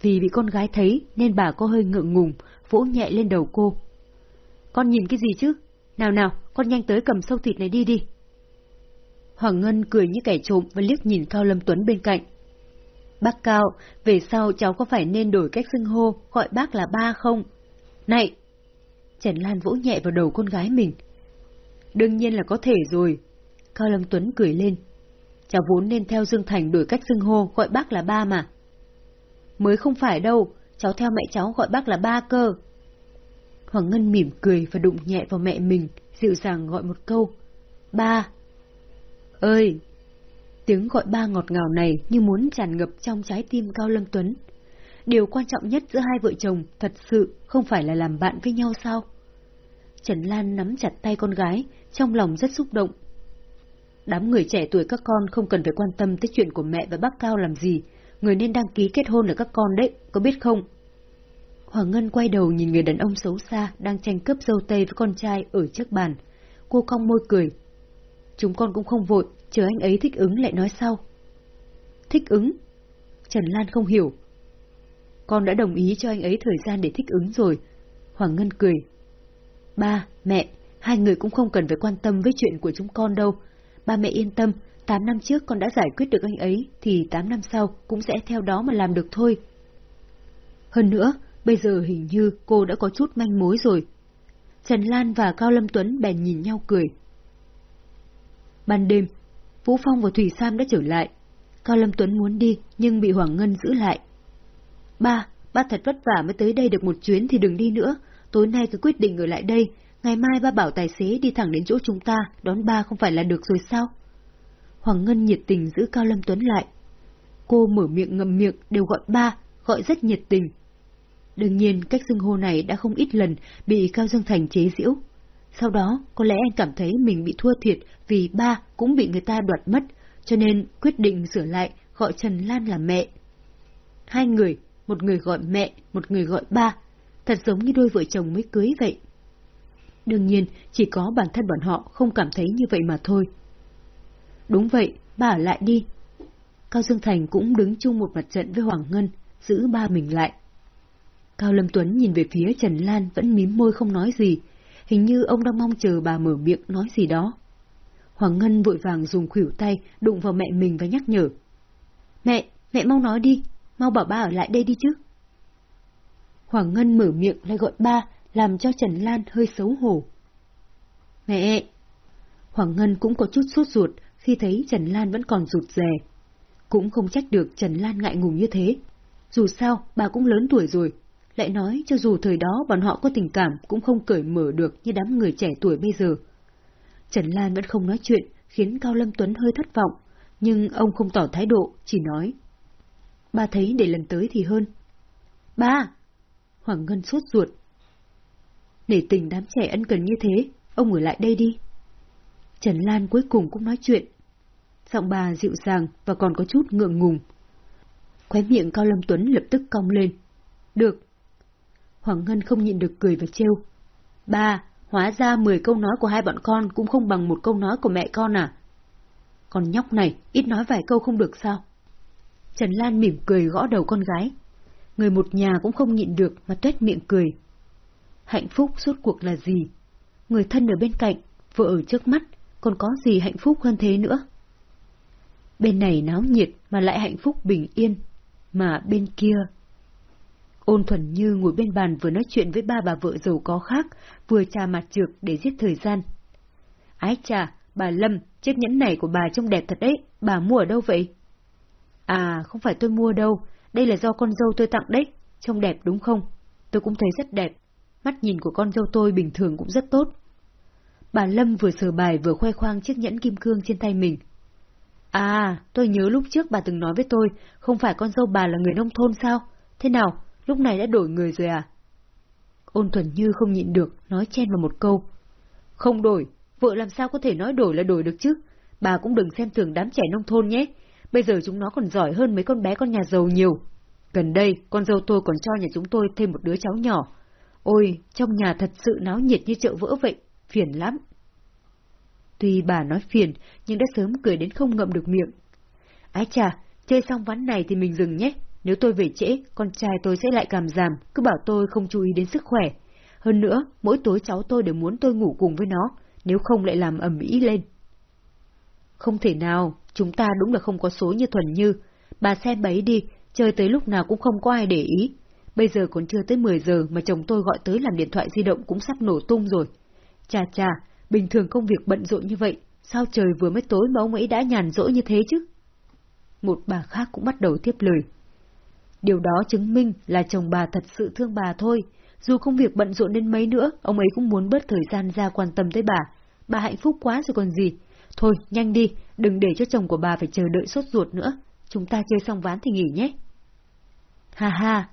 Vì bị con gái thấy nên bà có hơi ngượng ngùng, vỗ nhẹ lên đầu cô. Con nhìn cái gì chứ? Nào nào, con nhanh tới cầm sâu thịt này đi đi. Hoàng Ngân cười như kẻ trộm và liếc nhìn Cao Lâm Tuấn bên cạnh. Bác Cao, về sau cháu có phải nên đổi cách xưng hô, gọi bác là ba không? Này! Trần Lan vỗ nhẹ vào đầu con gái mình. Đương nhiên là có thể rồi. Cao Lâm Tuấn cười lên. Cháu vốn nên theo Dương Thành đổi cách xưng hô gọi bác là ba mà. Mới không phải đâu, cháu theo mẹ cháu gọi bác là ba cơ. Hoàng Ngân mỉm cười và đụng nhẹ vào mẹ mình, dịu dàng gọi một câu. Ba! Ơi! Tiếng gọi ba ngọt ngào này như muốn tràn ngập trong trái tim Cao Lâm Tuấn. Điều quan trọng nhất giữa hai vợ chồng thật sự không phải là làm bạn với nhau sao? Trần Lan nắm chặt tay con gái, trong lòng rất xúc động. Đám người trẻ tuổi các con không cần phải quan tâm tới chuyện của mẹ và bác Cao làm gì, người nên đăng ký kết hôn là các con đấy, có biết không? Hoàng Ngân quay đầu nhìn người đàn ông xấu xa đang tranh cướp dâu tây với con trai ở trước bàn. Cô cong môi cười. Chúng con cũng không vội, chờ anh ấy thích ứng lại nói sau. Thích ứng? Trần Lan không hiểu. Con đã đồng ý cho anh ấy thời gian để thích ứng rồi. Hoàng Ngân cười. Ba, mẹ, hai người cũng không cần phải quan tâm với chuyện của chúng con đâu. Ba mẹ yên tâm, tám năm trước con đã giải quyết được anh ấy, thì tám năm sau cũng sẽ theo đó mà làm được thôi. Hơn nữa, bây giờ hình như cô đã có chút manh mối rồi. Trần Lan và Cao Lâm Tuấn bèn nhìn nhau cười. Ban đêm, Vũ Phong và Thủy Sam đã trở lại. Cao Lâm Tuấn muốn đi, nhưng bị Hoàng Ngân giữ lại. Ba, ba thật vất vả mới tới đây được một chuyến thì đừng đi nữa. Tối nay cứ quyết định ở lại đây. Ngày mai ba bảo tài xế đi thẳng đến chỗ chúng ta, đón ba không phải là được rồi sao? Hoàng Ngân nhiệt tình giữ Cao Lâm Tuấn lại. Cô mở miệng ngậm miệng đều gọi ba, gọi rất nhiệt tình. Đương nhiên cách xưng hô này đã không ít lần bị Cao Dương Thành chế giễu. Sau đó, có lẽ anh cảm thấy mình bị thua thiệt vì ba cũng bị người ta đoạt mất, cho nên quyết định sửa lại gọi Trần Lan là mẹ. Hai người, một người gọi mẹ, một người gọi ba, thật giống như đôi vợ chồng mới cưới vậy. Đương nhiên, chỉ có bản thân bọn họ không cảm thấy như vậy mà thôi. Đúng vậy, ba ở lại đi. Cao Dương Thành cũng đứng chung một mặt trận với Hoàng Ngân, giữ ba mình lại. Cao Lâm Tuấn nhìn về phía Trần Lan vẫn mím môi không nói gì, hình như ông đang mong chờ bà mở miệng nói gì đó. Hoàng Ngân vội vàng dùng khuỷu tay đụng vào mẹ mình và nhắc nhở. Mẹ, mẹ mau nói đi, mau bảo ba ở lại đây đi chứ. Hoàng Ngân mở miệng lại gọi ba, làm cho Trần Lan hơi xấu hổ. Mẹ! Hoàng Ngân cũng có chút sốt ruột khi thấy Trần Lan vẫn còn rụt rè. Cũng không trách được Trần Lan ngại ngùng như thế. Dù sao, bà cũng lớn tuổi rồi, lại nói cho dù thời đó bọn họ có tình cảm cũng không cởi mở được như đám người trẻ tuổi bây giờ. Trần Lan vẫn không nói chuyện, khiến Cao Lâm Tuấn hơi thất vọng, nhưng ông không tỏ thái độ, chỉ nói. Ba thấy để lần tới thì hơn. Ba! Hoàng Ngân suốt ruột. Để tình đám trẻ ân cần như thế, ông ở lại đây đi. Trần Lan cuối cùng cũng nói chuyện. Giọng bà dịu dàng và còn có chút ngượng ngùng. Khóe miệng Cao Lâm Tuấn lập tức cong lên. Được, Hoàng Ngân không nhịn được cười và trêu. Ba, hóa ra 10 câu nói của hai bọn con cũng không bằng một câu nói của mẹ con à? Còn nhóc này, ít nói vài câu không được sao? Trần Lan mỉm cười gõ đầu con gái. Người một nhà cũng không nhịn được mà tuét miệng cười. Hạnh phúc suốt cuộc là gì? Người thân ở bên cạnh, vợ ở trước mắt, còn có gì hạnh phúc hơn thế nữa? Bên này náo nhiệt mà lại hạnh phúc bình yên, mà bên kia Ôn thuần như ngồi bên bàn vừa nói chuyện với ba bà vợ giàu có khác, vừa trà mặt trược để giết thời gian. Ái trà bà Lâm, chiếc nhẫn này của bà trông đẹp thật đấy, bà mua ở đâu vậy? À, không phải tôi mua đâu, đây là do con dâu tôi tặng đấy, trông đẹp đúng không? Tôi cũng thấy rất đẹp, mắt nhìn của con dâu tôi bình thường cũng rất tốt. Bà Lâm vừa sờ bài vừa khoe khoang chiếc nhẫn kim cương trên tay mình. À, tôi nhớ lúc trước bà từng nói với tôi, không phải con dâu bà là người nông thôn sao? Thế nào, lúc này đã đổi người rồi à? Ôn thuần như không nhịn được, nói chen vào một câu. Không đổi, vợ làm sao có thể nói đổi là đổi được chứ? Bà cũng đừng xem thường đám trẻ nông thôn nhé. Bây giờ chúng nó còn giỏi hơn mấy con bé con nhà giàu nhiều. Gần đây, con dâu tôi còn cho nhà chúng tôi thêm một đứa cháu nhỏ. Ôi, trong nhà thật sự náo nhiệt như chợ vỡ vậy, phiền lắm. Tuy bà nói phiền, nhưng đã sớm cười đến không ngậm được miệng. Ái chà, chơi xong ván này thì mình dừng nhé, nếu tôi về trễ, con trai tôi sẽ lại cảm giảm, cứ bảo tôi không chú ý đến sức khỏe. Hơn nữa, mỗi tối cháu tôi đều muốn tôi ngủ cùng với nó, nếu không lại làm ẩm ĩ lên. Không thể nào, chúng ta đúng là không có số như thuần như. Bà xem bấy đi, chơi tới lúc nào cũng không có ai để ý. Bây giờ còn chưa tới 10 giờ mà chồng tôi gọi tới làm điện thoại di động cũng sắp nổ tung rồi. Chà chà, bình thường công việc bận rộn như vậy, sao trời vừa mới tối mà ông ấy đã nhàn rỗi như thế chứ? Một bà khác cũng bắt đầu tiếp lời. Điều đó chứng minh là chồng bà thật sự thương bà thôi. Dù công việc bận rộn đến mấy nữa, ông ấy cũng muốn bớt thời gian ra quan tâm tới bà. Bà hạnh phúc quá rồi còn gì. Thôi, nhanh đi, đừng để cho chồng của bà phải chờ đợi sốt ruột nữa. Chúng ta chơi xong ván thì nghỉ nhé. Ha ha!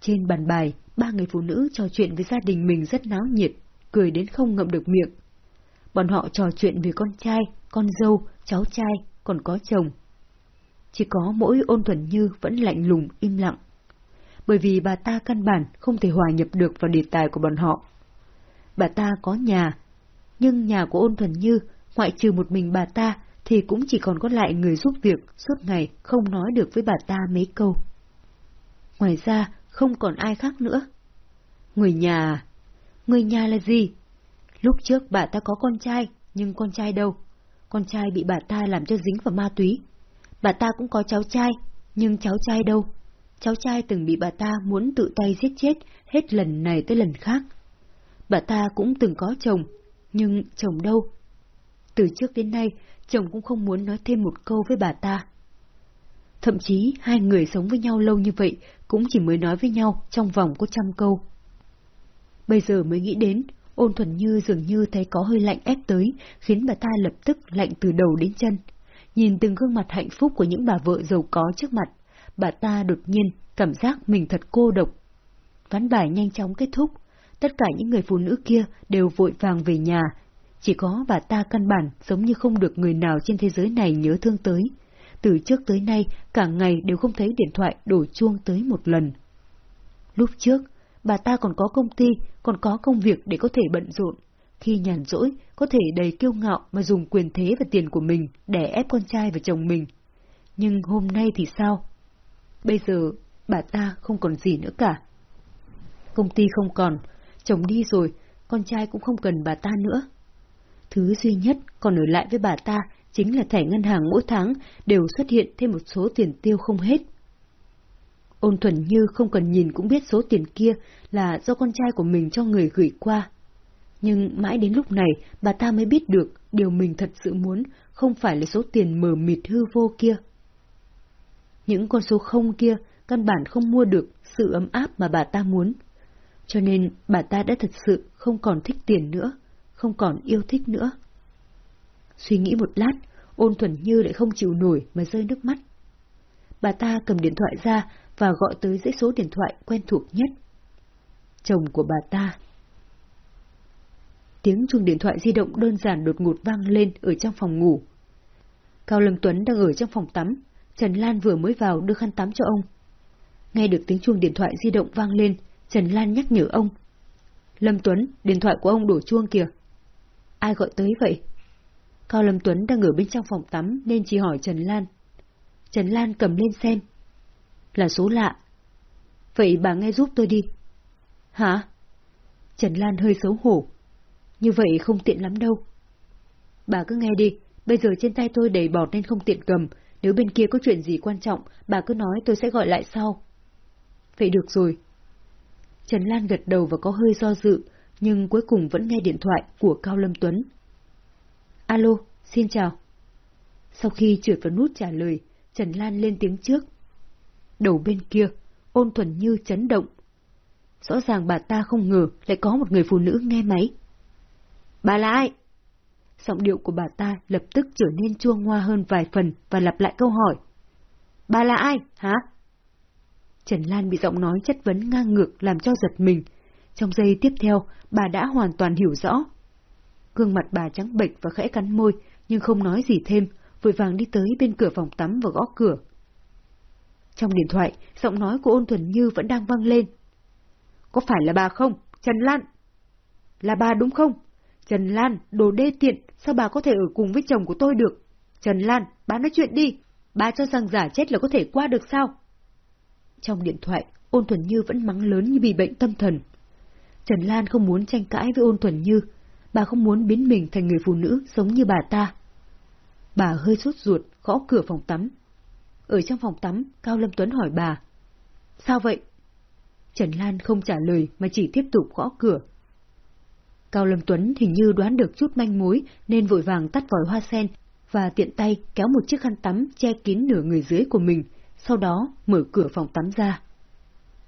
Trên bàn bài, ba người phụ nữ trò chuyện với gia đình mình rất náo nhiệt, cười đến không ngậm được miệng. Bọn họ trò chuyện về con trai, con dâu, cháu trai, còn có chồng. Chỉ có mỗi ôn thuần như vẫn lạnh lùng, im lặng. Bởi vì bà ta căn bản không thể hòa nhập được vào đề tài của bọn họ. Bà ta có nhà, nhưng nhà của ôn thuần như, ngoại trừ một mình bà ta, thì cũng chỉ còn có lại người giúp việc suốt ngày không nói được với bà ta mấy câu. Ngoài ra, không còn ai khác nữa. Người nhà... Người nhà là gì? Lúc trước bà ta có con trai, nhưng con trai đâu? Con trai bị bà ta làm cho dính vào ma túy. Bà ta cũng có cháu trai, nhưng cháu trai đâu? Cháu trai từng bị bà ta muốn tự tay giết chết hết lần này tới lần khác. Bà ta cũng từng có chồng, nhưng chồng đâu? Từ trước đến nay, chồng cũng không muốn nói thêm một câu với bà ta. Thậm chí hai người sống với nhau lâu như vậy cũng chỉ mới nói với nhau trong vòng có trăm câu. Bây giờ mới nghĩ đến, ôn thuần như dường như thấy có hơi lạnh ép tới, khiến bà ta lập tức lạnh từ đầu đến chân. Nhìn từng gương mặt hạnh phúc của những bà vợ giàu có trước mặt, bà ta đột nhiên cảm giác mình thật cô độc. Ván bài nhanh chóng kết thúc, tất cả những người phụ nữ kia đều vội vàng về nhà, chỉ có bà ta căn bản giống như không được người nào trên thế giới này nhớ thương tới. Từ trước tới nay, cả ngày đều không thấy điện thoại đổ chuông tới một lần. Lúc trước, bà ta còn có công ty, còn có công việc để có thể bận rộn. Khi nhàn rỗi, có thể đầy kiêu ngạo mà dùng quyền thế và tiền của mình để ép con trai và chồng mình. Nhưng hôm nay thì sao? Bây giờ, bà ta không còn gì nữa cả. Công ty không còn, chồng đi rồi, con trai cũng không cần bà ta nữa. Thứ duy nhất còn ở lại với bà ta chính là thẻ ngân hàng mỗi tháng đều xuất hiện thêm một số tiền tiêu không hết. Ôn thuần như không cần nhìn cũng biết số tiền kia là do con trai của mình cho người gửi qua. Nhưng mãi đến lúc này bà ta mới biết được điều mình thật sự muốn không phải là số tiền mờ mịt hư vô kia. Những con số không kia căn bản không mua được sự ấm áp mà bà ta muốn. Cho nên bà ta đã thật sự không còn thích tiền nữa, không còn yêu thích nữa. Suy nghĩ một lát, ôn thuần như lại không chịu nổi mà rơi nước mắt. Bà ta cầm điện thoại ra và gọi tới dãy số điện thoại quen thuộc nhất. Chồng của bà ta. Tiếng chuông điện thoại di động đơn giản đột ngột vang lên ở trong phòng ngủ. Cao Lâm Tuấn đang ở trong phòng tắm, Trần Lan vừa mới vào đưa khăn tắm cho ông. Nghe được tiếng chuông điện thoại di động vang lên, Trần Lan nhắc nhở ông. Lâm Tuấn, điện thoại của ông đổ chuông kìa. Ai gọi tới vậy? Cao Lâm Tuấn đang ở bên trong phòng tắm nên chỉ hỏi Trần Lan. Trần Lan cầm lên xem. Là số lạ. Vậy bà nghe giúp tôi đi. Hả? Trần Lan hơi xấu hổ. Như vậy không tiện lắm đâu. Bà cứ nghe đi, bây giờ trên tay tôi đầy bọt nên không tiện cầm, nếu bên kia có chuyện gì quan trọng, bà cứ nói tôi sẽ gọi lại sau. Vậy được rồi. Trần Lan gật đầu và có hơi do dự, nhưng cuối cùng vẫn nghe điện thoại của Cao Lâm Tuấn. Alo, xin chào. Sau khi chuyển vào nút trả lời, Trần Lan lên tiếng trước. Đầu bên kia, ôn thuần như chấn động. Rõ ràng bà ta không ngờ lại có một người phụ nữ nghe máy. Bà là ai? Giọng điệu của bà ta lập tức trở nên chua ngoa hơn vài phần và lặp lại câu hỏi. Bà là ai, hả? Trần Lan bị giọng nói chất vấn ngang ngược làm cho giật mình. Trong giây tiếp theo, bà đã hoàn toàn hiểu rõ. Gương mặt bà trắng bệch và khẽ cắn môi, nhưng không nói gì thêm, vội vàng đi tới bên cửa phòng tắm và gõ cửa. Trong điện thoại, giọng nói của ôn thuần như vẫn đang vang lên. Có phải là bà không? Trần Lan! Là bà đúng không? Trần Lan, đồ đê tiện, sao bà có thể ở cùng với chồng của tôi được? Trần Lan, bà nói chuyện đi, bà cho rằng giả chết là có thể qua được sao? Trong điện thoại, ôn thuần như vẫn mắng lớn như bị bệnh tâm thần. Trần Lan không muốn tranh cãi với ôn thuần như, bà không muốn biến mình thành người phụ nữ giống như bà ta. Bà hơi sốt ruột, gõ cửa phòng tắm. Ở trong phòng tắm, Cao Lâm Tuấn hỏi bà. Sao vậy? Trần Lan không trả lời mà chỉ tiếp tục gõ cửa. Cao Lâm Tuấn hình như đoán được chút manh mối nên vội vàng tắt vòi hoa sen và tiện tay kéo một chiếc khăn tắm che kín nửa người dưới của mình, sau đó mở cửa phòng tắm ra.